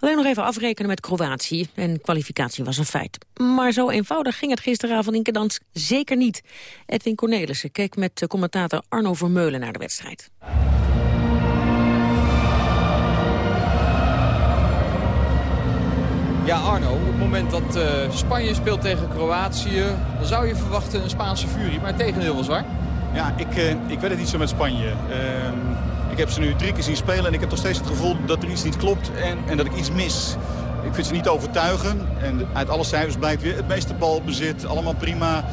Alleen nog even afrekenen met Kroatië en kwalificatie was een feit. Maar zo eenvoudig ging het gisteravond in Kedans zeker niet. Edwin Cornelissen keek met commentator Arno Vermeulen naar de wedstrijd. Ja, Arno, op het moment dat eh, Spanje speelt tegen Kroatië... dan zou je verwachten een Spaanse furie, maar het tegendeel was waar. Ja, ik, eh, ik weet het niet zo met Spanje. Ehm, ik heb ze nu drie keer zien spelen en ik heb nog steeds het gevoel dat er iets niet klopt en, en dat ik iets mis. Ik vind ze niet overtuigen en uit alle cijfers blijkt weer het meeste balbezit, allemaal prima.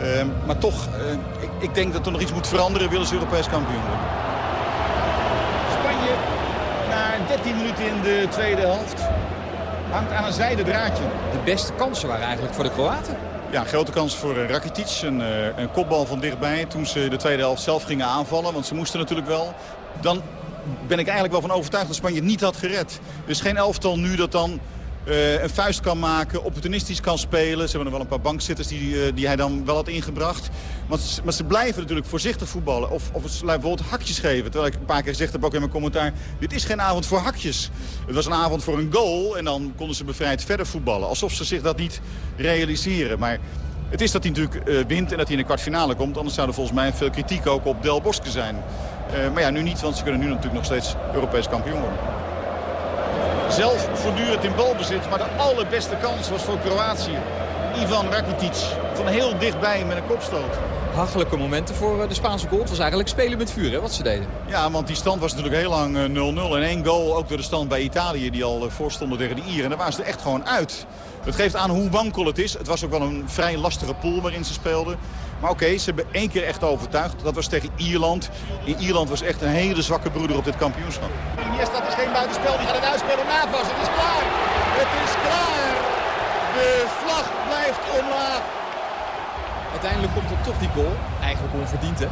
Ehm, maar toch, eh, ik, ik denk dat er nog iets moet veranderen, willen ze Europees kampioen worden. Spanje na 13 minuten in de tweede helft hangt aan een zijde draadje. De beste kansen waren eigenlijk voor de Kroaten. Ja, grote kans voor eh, Rakitic. Een, eh, een kopbal van dichtbij toen ze de tweede helft zelf gingen aanvallen. Want ze moesten natuurlijk wel. Dan ben ik eigenlijk wel van overtuigd dat Spanje het niet had gered. Er is geen elftal nu dat dan eh, een vuist kan maken, opportunistisch kan spelen. Ze hebben nog wel een paar bankzitters die, eh, die hij dan wel had ingebracht. Maar, maar ze blijven natuurlijk voorzichtig voetballen. Of, of ze bijvoorbeeld hakjes geven. Terwijl ik een paar keer gezegd heb, ook in mijn commentaar... dit is geen avond voor hakjes. Het was een avond voor een goal en dan konden ze bevrijd verder voetballen. Alsof ze zich dat niet realiseren. Maar het is dat hij natuurlijk eh, wint en dat hij in de kwartfinale komt. Anders zou er volgens mij veel kritiek ook op Del Bosque zijn. Maar ja, nu niet, want ze kunnen nu natuurlijk nog steeds Europees kampioen worden. Zelf voortdurend in balbezit, maar de allerbeste kans was voor Kroatië. Ivan Rakitic, van heel dichtbij met een kopstoot. Hachelijke momenten voor eh, de Spaanse goal. Het was eigenlijk spelen met vuur, hè, wat ze deden. Ja, want die stand was natuurlijk heel lang eh, 0-0. En één goal ook door de stand bij Italië die al eh, voorstonden tegen de Ieren. En daar waren ze er echt gewoon uit. Dat geeft aan hoe wankel het is. Het was ook wel een vrij lastige pool waarin ze speelden. Maar oké, ze hebben één keer echt overtuigd. Dat was tegen Ierland. In Ierland was echt een hele zwakke broeder op dit kampioenschap. Iniesta, het is geen buitenspel. Die gaat het uitspelen. Navas, het is klaar. Het is klaar. De vlag blijft omlaag. Uiteindelijk komt er toch die goal. Eigenlijk onverdiend, hè?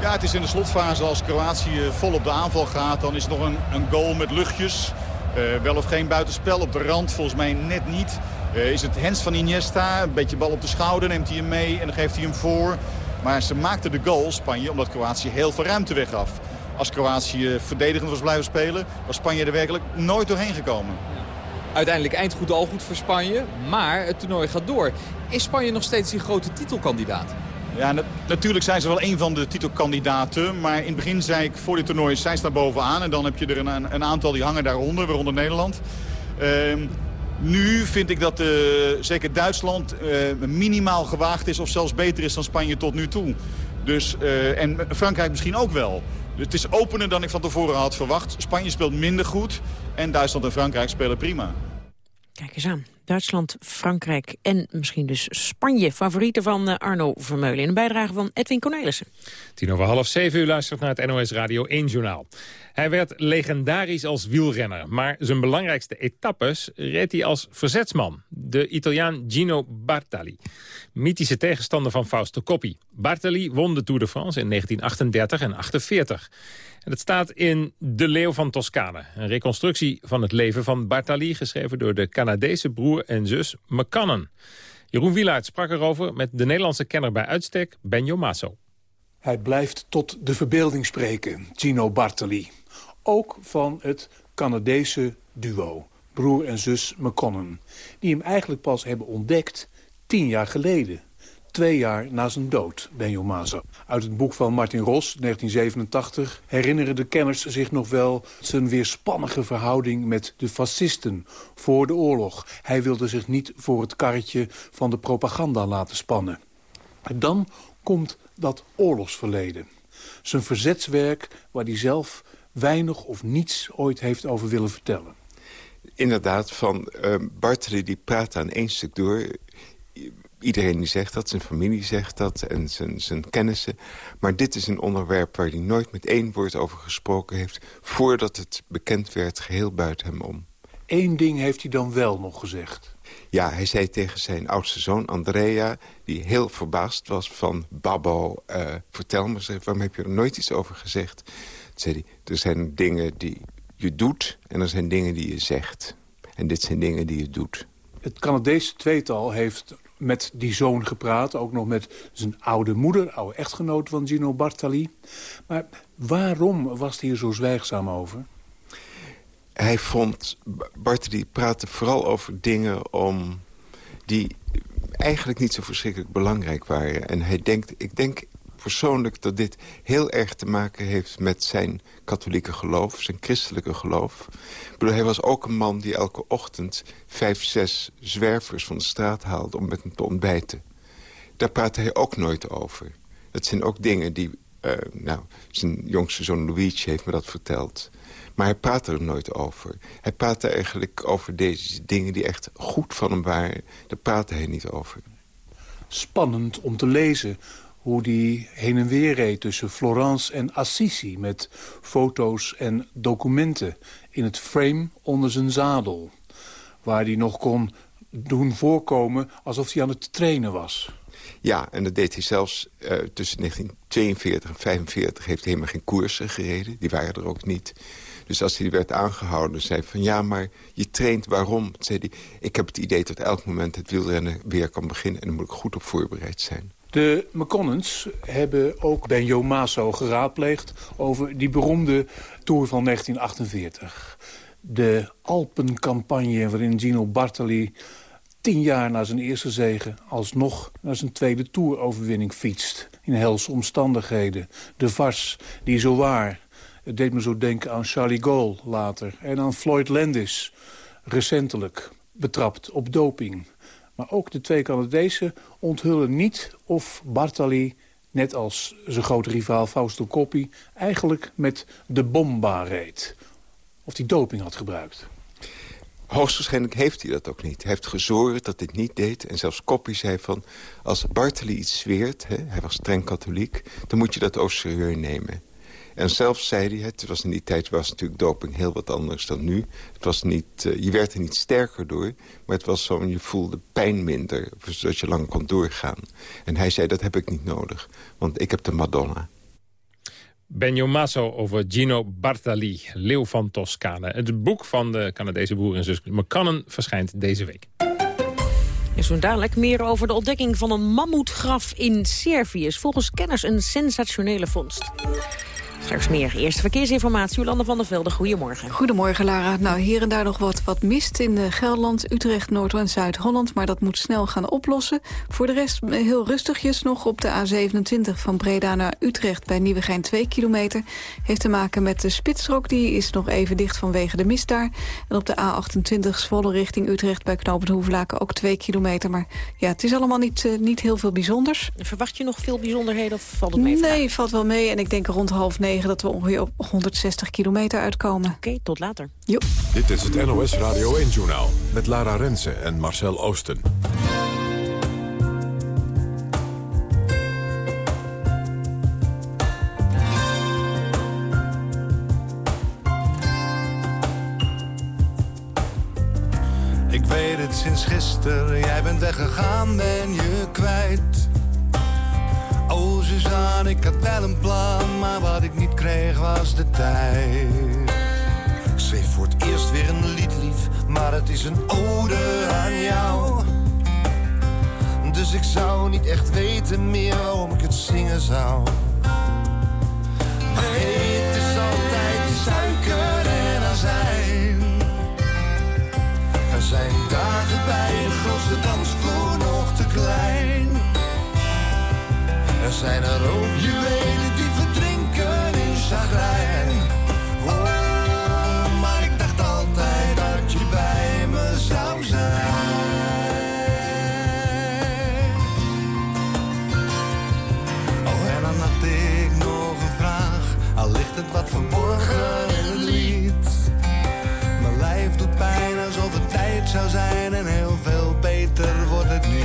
Ja, het is in de slotfase als Kroatië vol op de aanval gaat. Dan is het nog een, een goal met luchtjes. Eh, wel of geen buitenspel op de rand, volgens mij net niet. Eh, is het Hens van Iniesta, een beetje bal op de schouder, neemt hij hem mee en dan geeft hij hem voor. Maar ze maakten de goal, Spanje, omdat Kroatië heel veel ruimte weggaf. Als Kroatië verdedigend was blijven spelen, was Spanje er werkelijk nooit doorheen gekomen. Uiteindelijk eindgoed al goed voor Spanje, maar het toernooi gaat door. Is Spanje nog steeds die grote titelkandidaat? Ja, na- natuurlijk zijn ze wel een van de titelkandidaten. Maar in het begin zei ik, voor dit toernooi, zij staan bovenaan. En dan heb je er een, een aantal die hangen daaronder, waaronder Nederland. Ehm, nu vind ik dat eh, zeker Duitsland eh, minimaal gewaagd is... of zelfs beter is dan Spanje tot nu toe. Dus, eh, en Frankrijk misschien ook wel. Het is opener dan ik van tevoren had verwacht. Spanje speelt minder goed. En Duitsland en Frankrijk spelen prima. Kijk eens aan. Duitsland, Frankrijk en misschien dus Spanje. Favorieten van eh, Arno Vermeulen. In een bijdrage van Edwin Cornelissen. Tien over half zeven u luistert naar het NOS Radio 1 Journaal. Hij werd legendarisch als wielrenner, maar zijn belangrijkste etappes reed hij als verzetsman. De Italiaan Gino Bartali, mythische tegenstander van Fausto Coppi. Bartali won de Tour de France in 1938 en 48. Het staat in De Leeuw van Toscane, een reconstructie van het leven van Bartali, geschreven door de Canadese broer en zus McCannon. Jeroen Wielaert sprak erover met de Nederlandse kenner bij uitstek, Benjo Masso. Hij blijft tot de verbeelding spreken, Gino Bartali. Ook van het Canadese duo, broer en zus McConnell. Die hem eigenlijk pas hebben ontdekt tien jaar geleden. Twee jaar na zijn dood, Benjo Mazo. Uit het boek van Martin Ros, 1987, herinneren de kenners zich nog wel... zijn weerspannige verhouding met de fascisten voor de oorlog. Hij wilde zich niet voor het karretje van de propaganda laten spannen. dan komt dat oorlogsverleden. Zijn verzetswerk waar hij zelf weinig of niets ooit heeft over willen vertellen. Inderdaad, van uh, die praat aan één stuk door. Iedereen die zegt dat, zijn familie zegt dat en zijn, zijn kennissen. Maar dit is een onderwerp waar hij nooit met één woord over gesproken heeft... voordat het bekend werd, geheel buiten hem om. Eén ding heeft hij dan wel nog gezegd. Ja, hij zei tegen zijn oudste zoon Andrea... die heel verbaasd was van... Babbo, uh, vertel me, waarom heb je er nooit iets over gezegd? Toen zei hij, er zijn dingen die je doet en er zijn dingen die je zegt. En dit zijn dingen die je doet. Het Canadese tweetal heeft met die zoon gepraat. Ook nog met zijn oude moeder, oude echtgenoot van Gino Bartali. Maar waarom was hij hier zo zwijgzaam over? Hij vond... Bartali praatte vooral over dingen om die eigenlijk niet zo verschrikkelijk belangrijk waren. En hij denkt, ik denk persoonlijk dat dit heel erg te maken heeft met zijn katholieke geloof, zijn christelijke geloof. Ik bedoel, hij was ook een man die elke ochtend vijf, zes zwervers van de straat haalde om met hem te ontbijten. Daar praatte hij ook nooit over. Dat zijn ook dingen die, uh, nou, zijn jongste zoon Luigi heeft me dat verteld. Maar hij praatte er nooit over. Hij praatte eigenlijk over deze dingen die echt goed van hem waren. Daar praatte hij niet over. Spannend om te lezen hoe die heen en weer reed tussen Florence en Assisi... met foto's en documenten in het frame onder zijn zadel. Waar hij nog kon doen voorkomen alsof hij aan het trainen was. Ja, en dat deed hij zelfs uh, tussen 1942 en 1945 heeft hij helemaal geen koersen gereden. Die waren er ook niet. Dus als hij werd aangehouden, zei van ja, maar je traint waarom? Zei hij, ik heb het idee dat elk moment het wielrennen weer kan beginnen... en daar moet ik goed op voorbereid zijn. De McConnens hebben ook Benjo Maso geraadpleegd over die beroemde Tour van 1948. De Alpencampagne waarin Gino Bartali tien jaar na zijn eerste zegen... alsnog naar zijn tweede Tour-overwinning fietst. In helse omstandigheden. De vars, die zo waar. Het deed me zo denken aan Charlie Gaulle later. En aan Floyd Landis, recentelijk. Betrapt op doping. Maar ook de twee Canadezen onthullen niet of Bartali, net als zijn grote rivaal Fausto Coppi... eigenlijk met de bomba reed. Of hij doping had gebruikt. Hoogstwaarschijnlijk heeft hij dat ook niet. Hij heeft gezorgd dat dit niet deed. En zelfs Coppi zei van... als Bartali iets zweert, hè, hij was streng katholiek... dan moet je dat ook serieus nemen. En zelfs zei hij, het was in die tijd was natuurlijk doping heel wat anders dan nu. Het was niet, uh, je werd er niet sterker door, maar het was zo, je voelde pijn minder, zodat je lang kon doorgaan. En hij zei, dat heb ik niet nodig, want ik heb de Madonna. Benjo Masso over Gino Bartali, Leeuw van Toscane. Het boek van de Canadese broer en zus McCannon verschijnt deze week. En zo dadelijk meer over de ontdekking van een mammoetgraf in Servië. Is volgens kenners een sensationele vondst. Straks meer. Eerste verkeersinformatie, Jolanda van der Velde. Goedemorgen. Goedemorgen, Lara. Nou, hier en daar nog wat, wat mist in de Gelderland, Utrecht, Noord- en Zuid-Holland. Maar dat moet snel gaan oplossen. Voor de rest heel rustigjes nog op de A27 van Breda naar Utrecht... bij Nieuwegein 2 kilometer. Heeft te maken met de spitsstrook. Die is nog even dicht vanwege de mist daar. En op de A28 Zwolle richting Utrecht bij Knoopend Hoeflaken ook 2 kilometer. Maar ja, het is allemaal niet, uh, niet heel veel bijzonders. Verwacht je nog veel bijzonderheden of valt het mee? Nee, valt wel mee. En ik denk rond half negen dat we ongeveer op 160 kilometer uitkomen. Oké, tot later. Jo. Dit is het NOS Radio 1-journaal met Lara Rensen en Marcel Oosten. Ik weet het sinds gisteren, jij bent weggegaan, ben je kwijt. Ik had wel een plan, maar wat ik niet kreeg was de tijd. Ik schreef voor het eerst weer een lied lief, maar het is een ode aan jou. Dus ik zou niet echt weten meer waarom ik het zingen zou. Zijn er ook juwelen die verdrinken in chagrijn. Oh, maar ik dacht altijd dat je bij me zou zijn. Oh, en dan had ik nog een vraag. Al ligt het wat verborgen in het lied. Mijn lijf doet pijn alsof het tijd zou zijn. En heel veel beter wordt het nu.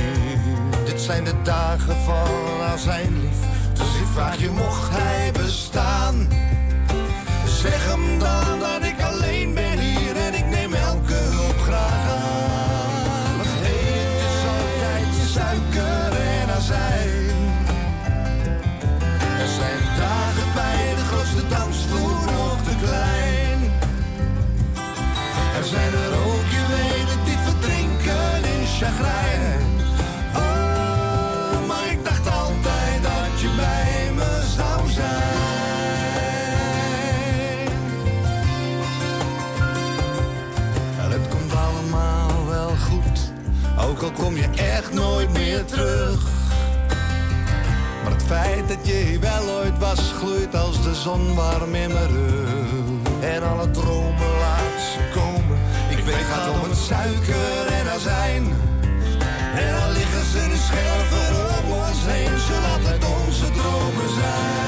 Dit zijn de dagen van chagrijn. Oh, maar ik dacht altijd dat je bij me zou zijn. Het komt allemaal wel goed, ook al kom je echt nooit meer terug. Maar het feit dat je hier wel ooit was, gloeit als de zon warm in mijn rug. En alle dromen laat ze komen. Ik weet het gaat om het suiker en azijn. En dan liggen ze de scherven om ons heen, zodat het onze dromen zijn.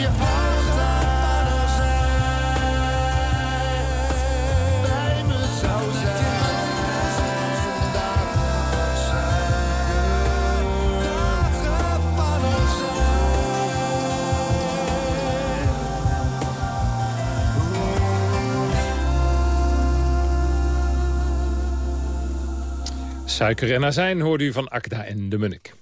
Je zijn. Suiker en azijn hoorde u van Akda en de Munnik.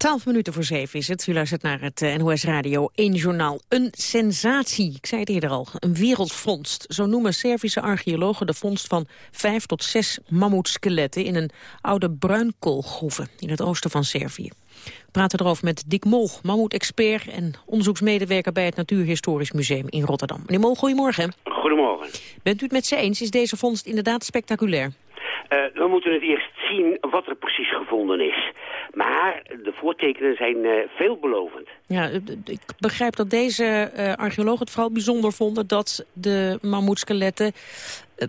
12 minuten voor zeven is het. U luistert naar het eh, NOS Radio 1 Journaal. Een sensatie, ik zei het eerder al, een wereldvondst. Zo noemen Servische archeologen de vondst van vijf tot zes mammoetskeletten... in een oude bruinkoolgroeve in het oosten van Servië. We praten erover met Dick Mol, mammoet-expert... en onderzoeksmedewerker bij het Natuurhistorisch Museum in Rotterdam. Meneer Mol, goedemorgen. Goedemorgen. Bent u het met ze eens? Is deze vondst inderdaad spectaculair? Eh, we moeten het eerst zien wat er precies gevonden is. Maar de voortekenen zijn eh, veelbelovend. Ja, eh, ik begrijp dat deze uh, archeologen het vooral bijzonder vonden... dat de mammoetskeletten,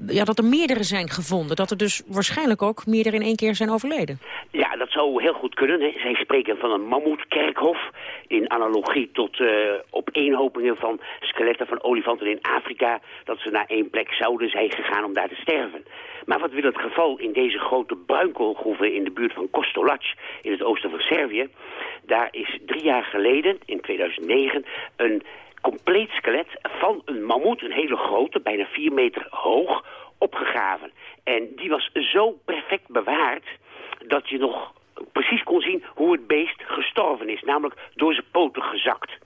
ja, dat er meerdere zijn gevonden. Dat er dus waarschijnlijk ook meerdere in één keer zijn overleden. Ja, dat zou heel goed kunnen. Hè. Zij spreken van een mammoetkerkhof... in analogie tot uh, opeenhopingen van skeletten van olifanten in Afrika... dat ze naar één plek zouden zijn gegaan om daar te sterven. Maar wat wil het geval in deze grote bruinkoolgroeven in de buurt van Kostolac... in het oosten van Servië... daar is drie jaar geleden, in 2009, een compleet skelet van een mammoet, een hele grote, bijna vier meter hoog, opgegraven. En die was zo perfect bewaard dat je nog precies kon zien hoe het beest gestorven is, namelijk door zijn poten gezakt.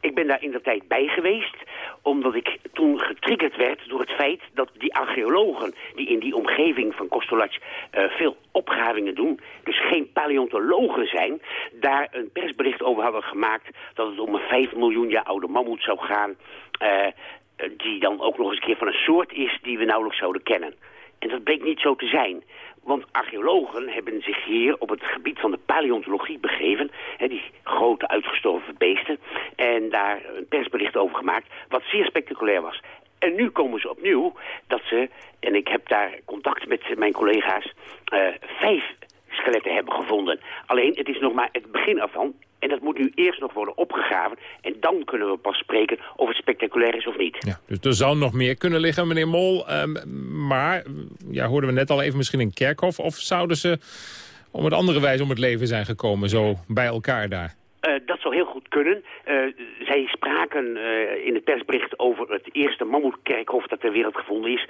Ik ben daar in de tijd bij geweest, omdat ik toen getriggerd werd door het feit dat die archeologen die in die omgeving van Kostolac uh, veel opgravingen doen, dus geen paleontologen zijn, daar een persbericht over hadden gemaakt dat het om een 5 miljoen jaar oude mammoet zou gaan, uh, die dan ook nog eens een keer van een soort is die we nauwelijks zouden kennen. En dat bleek niet zo te zijn. Want archeologen hebben zich hier op het gebied van de paleontologie begeven. Hè, die grote uitgestorven beesten. En daar een persbericht over gemaakt. Wat zeer spectaculair was. En nu komen ze opnieuw dat ze, en ik heb daar contact met mijn collega's, uh, vijf skeletten hebben gevonden. Alleen, het is nog maar het begin ervan. En dat moet nu eerst nog worden opgegraven. En dan kunnen we pas spreken of het spectaculair is of niet. Ja, dus er zou nog meer kunnen liggen, meneer Mol. Ehm, maar, ja, hoorden we net al even misschien een kerkhof. Of zouden ze om het andere wijze om het leven zijn gekomen, zo bij elkaar daar? Uh, dat zou heel goed kunnen. Uh, zij spraken uh, in het persbericht over het eerste mammoetkerkhof dat ter wereld gevonden is.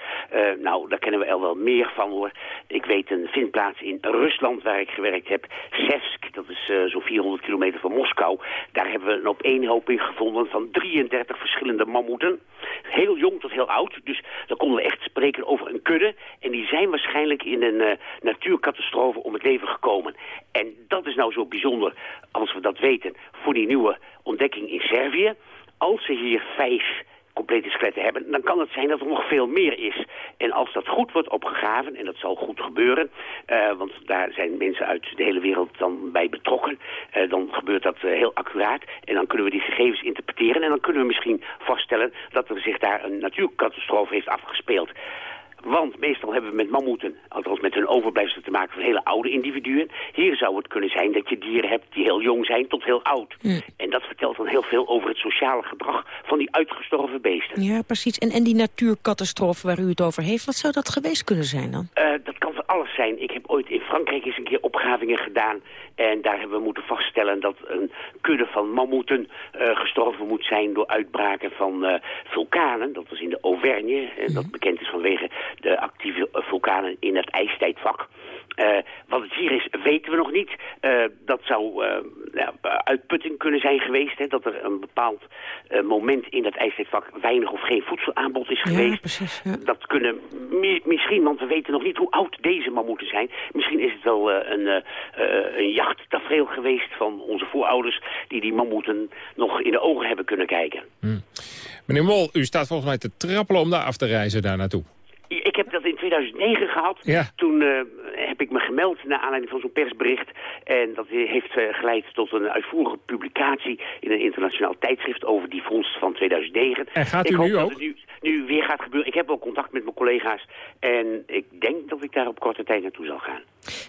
nou, daar kennen we al wel meer van hoor. Ik weet een vindplaats in Rusland waar ik gewerkt heb. Sevsk, dat is zo'n 400 kilometer van Moskou. Daar hebben we een opeenhoping gevonden van 33 verschillende mammoeten. Heel jong tot heel oud. Dus daar konden we echt spreken over een kudde. En die zijn waarschijnlijk in een natuurcatastrofe om het leven gekomen. En dat is nou zo bijzonder als we dat weten voor die nieuwe ontdekking in Servië. Als ze hier vijf complete skeletten hebben, dan kan het zijn dat er nog veel meer is. En als dat goed wordt opgegraven, en dat zal goed gebeuren, uh, want daar zijn mensen uit de hele wereld dan bij betrokken, uh, dan gebeurt dat uh, heel accuraat. En dan kunnen we die gegevens interpreteren en dan kunnen we misschien vaststellen dat er zich daar een natuurcatastrofe heeft afgespeeld. Want meestal hebben we met mammoeten, althans met hun overblijfselen te maken van hele oude individuen. Hier zou het kunnen zijn dat je dieren hebt die heel jong zijn tot heel oud. Hm. En dat vertelt dan heel veel over het sociale gedrag van die uitgestorven beesten. Ja, precies. En, en die natuurcatastrofe waar u het over heeft, wat zou dat geweest kunnen zijn dan? Uh, dat kan alles zijn. Ik heb ooit in Frankrijk eens een keer opgravingen gedaan. En daar hebben we moeten vaststellen dat een kudde van mammoeten uh, gestorven moet zijn door uitbraken van uh, vulkanen. Dat was in de Auvergne. En dat bekend is vanwege de actieve vulkanen in het ijstijdvak. Wat het hier is, weten we nog niet. Dat zou ja, uitputting kunnen zijn geweest. Hè, dat er een bepaald moment in dat ijstijdvak weinig of geen voedselaanbod is geweest. Ja, precies, ja. Dat kunnen mi misschien, want we weten nog niet hoe oud deze mammoeten zijn. Misschien is het wel een, een jachttafereel geweest van onze voorouders... die die mammoeten nog in de ogen hebben kunnen kijken. Hm. Meneer Mol, u staat volgens mij te trappelen om daar af te reizen daar naartoe. Ik heb dat in 2009 gehad. Ja. Toen uh, heb ik me gemeld naar aanleiding van zo'n persbericht. En dat heeft uh, geleid tot een uitvoerige publicatie in een internationaal tijdschrift over die vondst van 2009. En gaat ik u hoop nu dat ook? het nu, nu weer gaat gebeuren. Ik heb wel contact met mijn collega's. En ik denk dat ik daar op korte tijd naartoe zal gaan.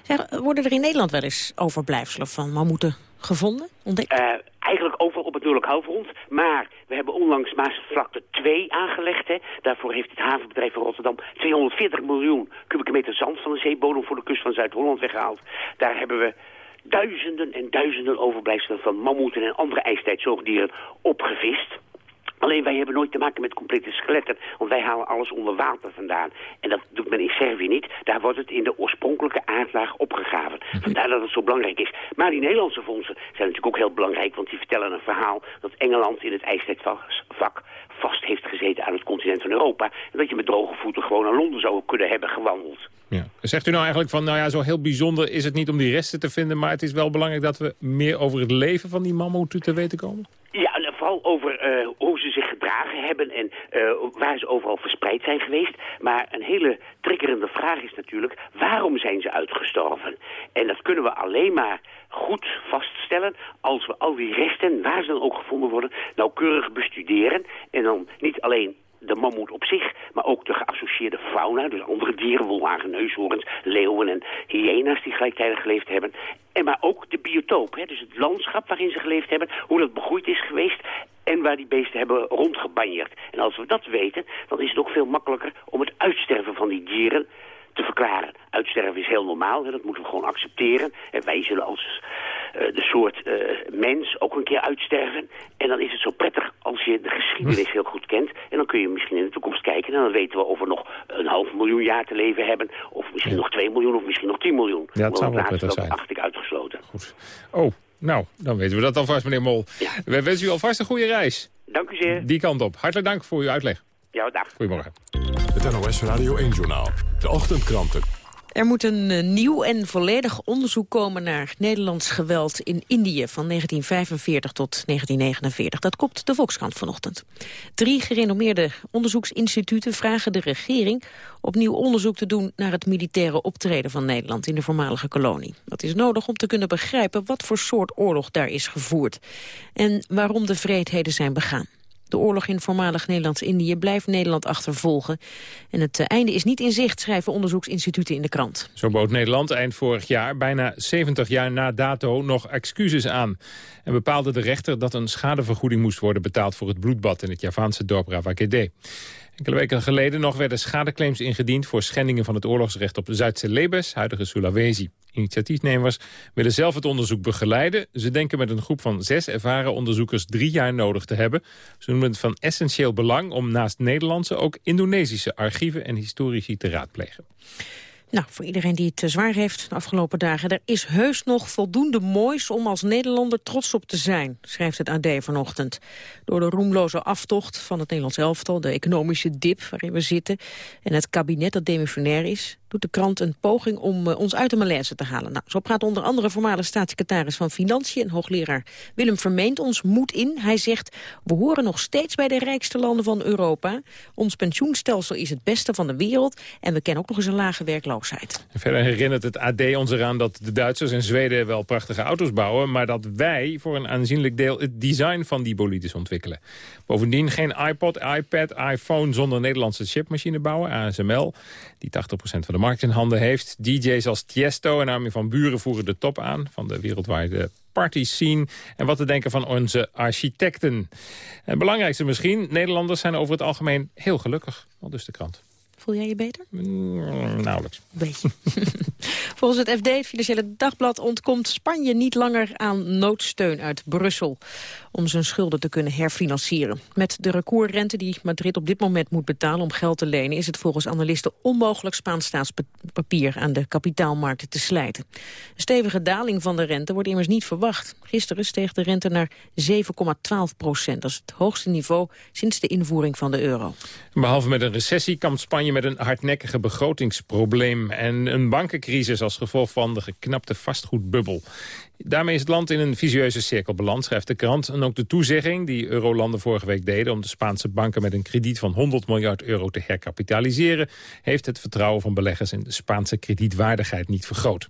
Zeg, worden er in Nederland wel eens overblijfselen van mammoeten gevonden, ontdekt? Uh, eigenlijk het Noordelijk Halfrond. Maar we hebben onlangs Maasvlakte 2 aangelegd. Hè. Daarvoor heeft het havenbedrijf van Rotterdam 240 miljoen kubieke meter zand van de zeebodem voor de kust van Zuid-Holland weggehaald. Daar hebben we duizenden en duizenden overblijfselen van mammoeten en andere ijstijdzoogdieren opgevist. Alleen wij hebben nooit te maken met complete skeletten, want wij halen alles onder water vandaan. En dat doet men in Servië niet. Daar wordt het in de oorspronkelijke aardlaag opgegraven. Vandaar dat het zo belangrijk is. Maar die Nederlandse fondsen zijn natuurlijk ook heel belangrijk, want die vertellen een verhaal dat Engeland in het ijstijdvak vast heeft gezeten aan het continent van Europa. En dat je met droge voeten gewoon naar Londen zou kunnen hebben gewandeld. Ja. Zegt u nou eigenlijk van, nou ja, zo heel bijzonder is het niet om die resten te vinden... maar het is wel belangrijk dat we meer over het leven van die mammoeten te weten komen? Ja, over uh, hoe ze zich gedragen hebben en uh, waar ze overal verspreid zijn geweest. Maar een hele triggerende vraag is natuurlijk, waarom zijn ze uitgestorven? En dat kunnen we alleen maar goed vaststellen als we al die resten, waar ze dan ook gevonden worden, nauwkeurig bestuderen. En dan niet alleen de mammoet op zich, maar ook de geassocieerde fauna, dus andere dieren, wolhagen, neushoorns, leeuwen en hyena's die gelijktijdig geleefd hebben. Maar ook de biotoop, hè, dus het landschap waarin ze geleefd hebben, hoe dat begroeid is geweest en waar die beesten hebben rondgebanjerd. En als we dat weten, dan is het ook veel makkelijker om het uitsterven van die dieren te verklaren. Uitsterven is heel normaal, hè, dat moeten we gewoon accepteren. En wij zullen als de soort uh, mens ook een keer uitsterven. En dan is het zo prettig als je de geschiedenis heel goed kent. En dan kun je misschien in de toekomst kijken. En dan weten we of we nog een half miljoen jaar te leven hebben. Of misschien nog 2 miljoen of misschien nog 10 miljoen. Ja, het zou wel prettig dat zijn. acht ik uitgesloten. Goed. Oh, nou, dan weten we dat alvast, meneer Mol. Ja. We wensen u alvast een goede reis. Dank u zeer. Die kant op. Hartelijk dank voor uw uitleg. Ja, dag. Goedemorgen. Het NOS Radio 1-journaal. De ochtendkranten. Er moet een eh, nieuw en volledig onderzoek komen naar Nederlands geweld in Indië van 1945 tot 1949. Dat kopt de Volkskrant vanochtend. Drie gerenommeerde onderzoeksinstituten vragen de regering opnieuw onderzoek te doen naar het militaire optreden van Nederland in de voormalige kolonie. Dat is nodig om te kunnen begrijpen wat voor soort oorlog daar is gevoerd en waarom de vreedheden zijn begaan. De oorlog in voormalig Nederlands-Indië blijft Nederland achtervolgen. En het einde is niet in zicht, schrijven onderzoeksinstituten in de krant. Zo bood Nederland eind vorig jaar, bijna 70 jaar na dato, nog excuses aan. En bepaalde de rechter dat een schadevergoeding moest worden betaald voor het bloedbad in het Javaanse dorp Ravagede. Enkele weken geleden nog werden schadeclaims ingediend... voor schendingen van het oorlogsrecht op Zuidse Lebes, huidige Sulawesi. Initiatiefnemers willen zelf het onderzoek begeleiden. Ze denken met een groep van zes ervaren onderzoekers drie jaar nodig te hebben. Ze noemen het van essentieel belang om naast Nederlandse... ook Indonesische archieven en historici te raadplegen. Nou, voor iedereen die het zwaar heeft de afgelopen dagen... er is heus nog voldoende moois om als Nederlander trots op te zijn... schrijft het AD vanochtend. Door de roemloze aftocht van het Nederlands elftal... de economische dip waarin we zitten... en het kabinet dat demissionair is doet de krant een poging om uh, ons uit de malaise te halen. Nou, zo praat onder andere voormalig staatssecretaris van Financiën en hoogleraar Willem Vermeend ons moed in. Hij zegt, we horen nog steeds bij de rijkste landen van Europa. Ons pensioenstelsel is het beste van de wereld en we kennen ook nog eens een lage werkloosheid. Verder herinnert het AD ons eraan dat de Duitsers en Zweden wel prachtige auto's bouwen, maar dat wij voor een aanzienlijk deel het design van die bolides ontwikkelen. Bovendien geen iPod, iPad, iPhone zonder Nederlandse chipmachine bouwen, ASML, die 80% van de markt in handen heeft. DJ's als Tiesto en Armin van Buren voeren de top aan van de wereldwijde party scene. En wat te denken van onze architecten. En belangrijkste misschien, Nederlanders zijn over het algemeen heel gelukkig. Al dus de krant. Voel jij je beter? Mm, nauwelijks. Beetje. Volgens het FD, het Financiële Dagblad, ontkomt Spanje niet langer aan noodsteun uit Brussel om zijn schulden te kunnen herfinancieren. Met de recordrente die Madrid op dit moment moet betalen om geld te lenen... is het volgens analisten onmogelijk Spaans staatspapier aan de kapitaalmarkten te slijten. Een stevige daling van de rente wordt immers niet verwacht. Gisteren steeg de rente naar 7,12 procent. Dat is het hoogste niveau sinds de invoering van de euro. Behalve met een recessie kampt Spanje met een hardnekkige begrotingsprobleem... en een bankencrisis als gevolg van de geknapte vastgoedbubbel. Daarmee is het land in een visieuze cirkel beland, schrijft de krant. En ook de toezegging die eurolanden vorige week deden... om de Spaanse banken met een krediet van 100 miljard euro te herkapitaliseren... heeft het vertrouwen van beleggers in de Spaanse kredietwaardigheid niet vergroot.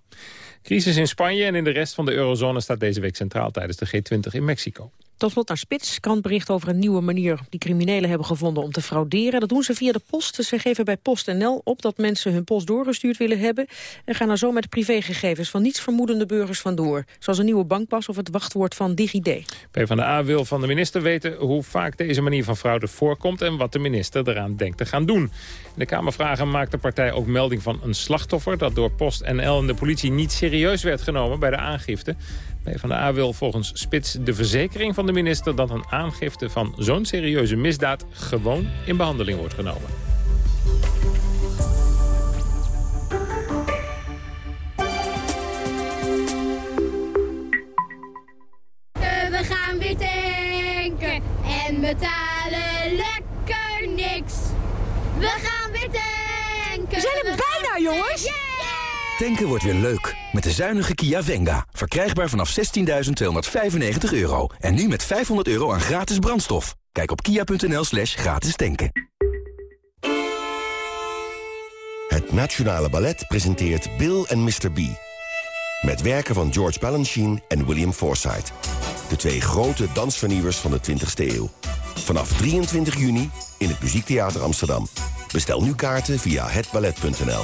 Crisis in Spanje en in de rest van de eurozone staat deze week centraal tijdens de G20 in Mexico. Tot slot naar Spits. Krant bericht over een nieuwe manier die criminelen hebben gevonden om te frauderen. Dat doen ze via de post. Ze geven bij PostNL op dat mensen hun post doorgestuurd willen hebben... en gaan er zo met privégegevens van niets vermoedende burgers vandoor. Zoals een nieuwe bankpas of het wachtwoord van DigiD. PvdA wil van de minister weten hoe vaak deze manier van fraude voorkomt... en wat de minister eraan denkt te gaan doen. In de Kamervragen maakt de partij ook melding van een slachtoffer... dat door PostNL en de politie niet serieus werd genomen bij de aangifte. PvdA wil volgens Spits de verzekering van de minister... dat een aangifte van zo'n serieuze misdaad gewoon in behandeling wordt genomen. We gaan weer tanken en betalen lekker niks. We gaan weer tanken. We zijn er bijna, jongens. Tanken wordt weer leuk met de zuinige Kia Venga. Verkrijgbaar vanaf 16.295 euro. En nu met 500 euro aan gratis brandstof. Kijk op kia.nl slash gratis tanken. Het Nationale Ballet presenteert Bill en Mr. B. Met werken van George Balanchine en William Forsythe. De twee grote dansvernieuwers van de 20e eeuw. Vanaf 23 juni in het Muziektheater Amsterdam. Bestel nu kaarten via hetballet.nl.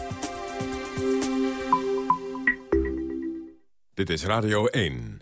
Dit is Radio 1.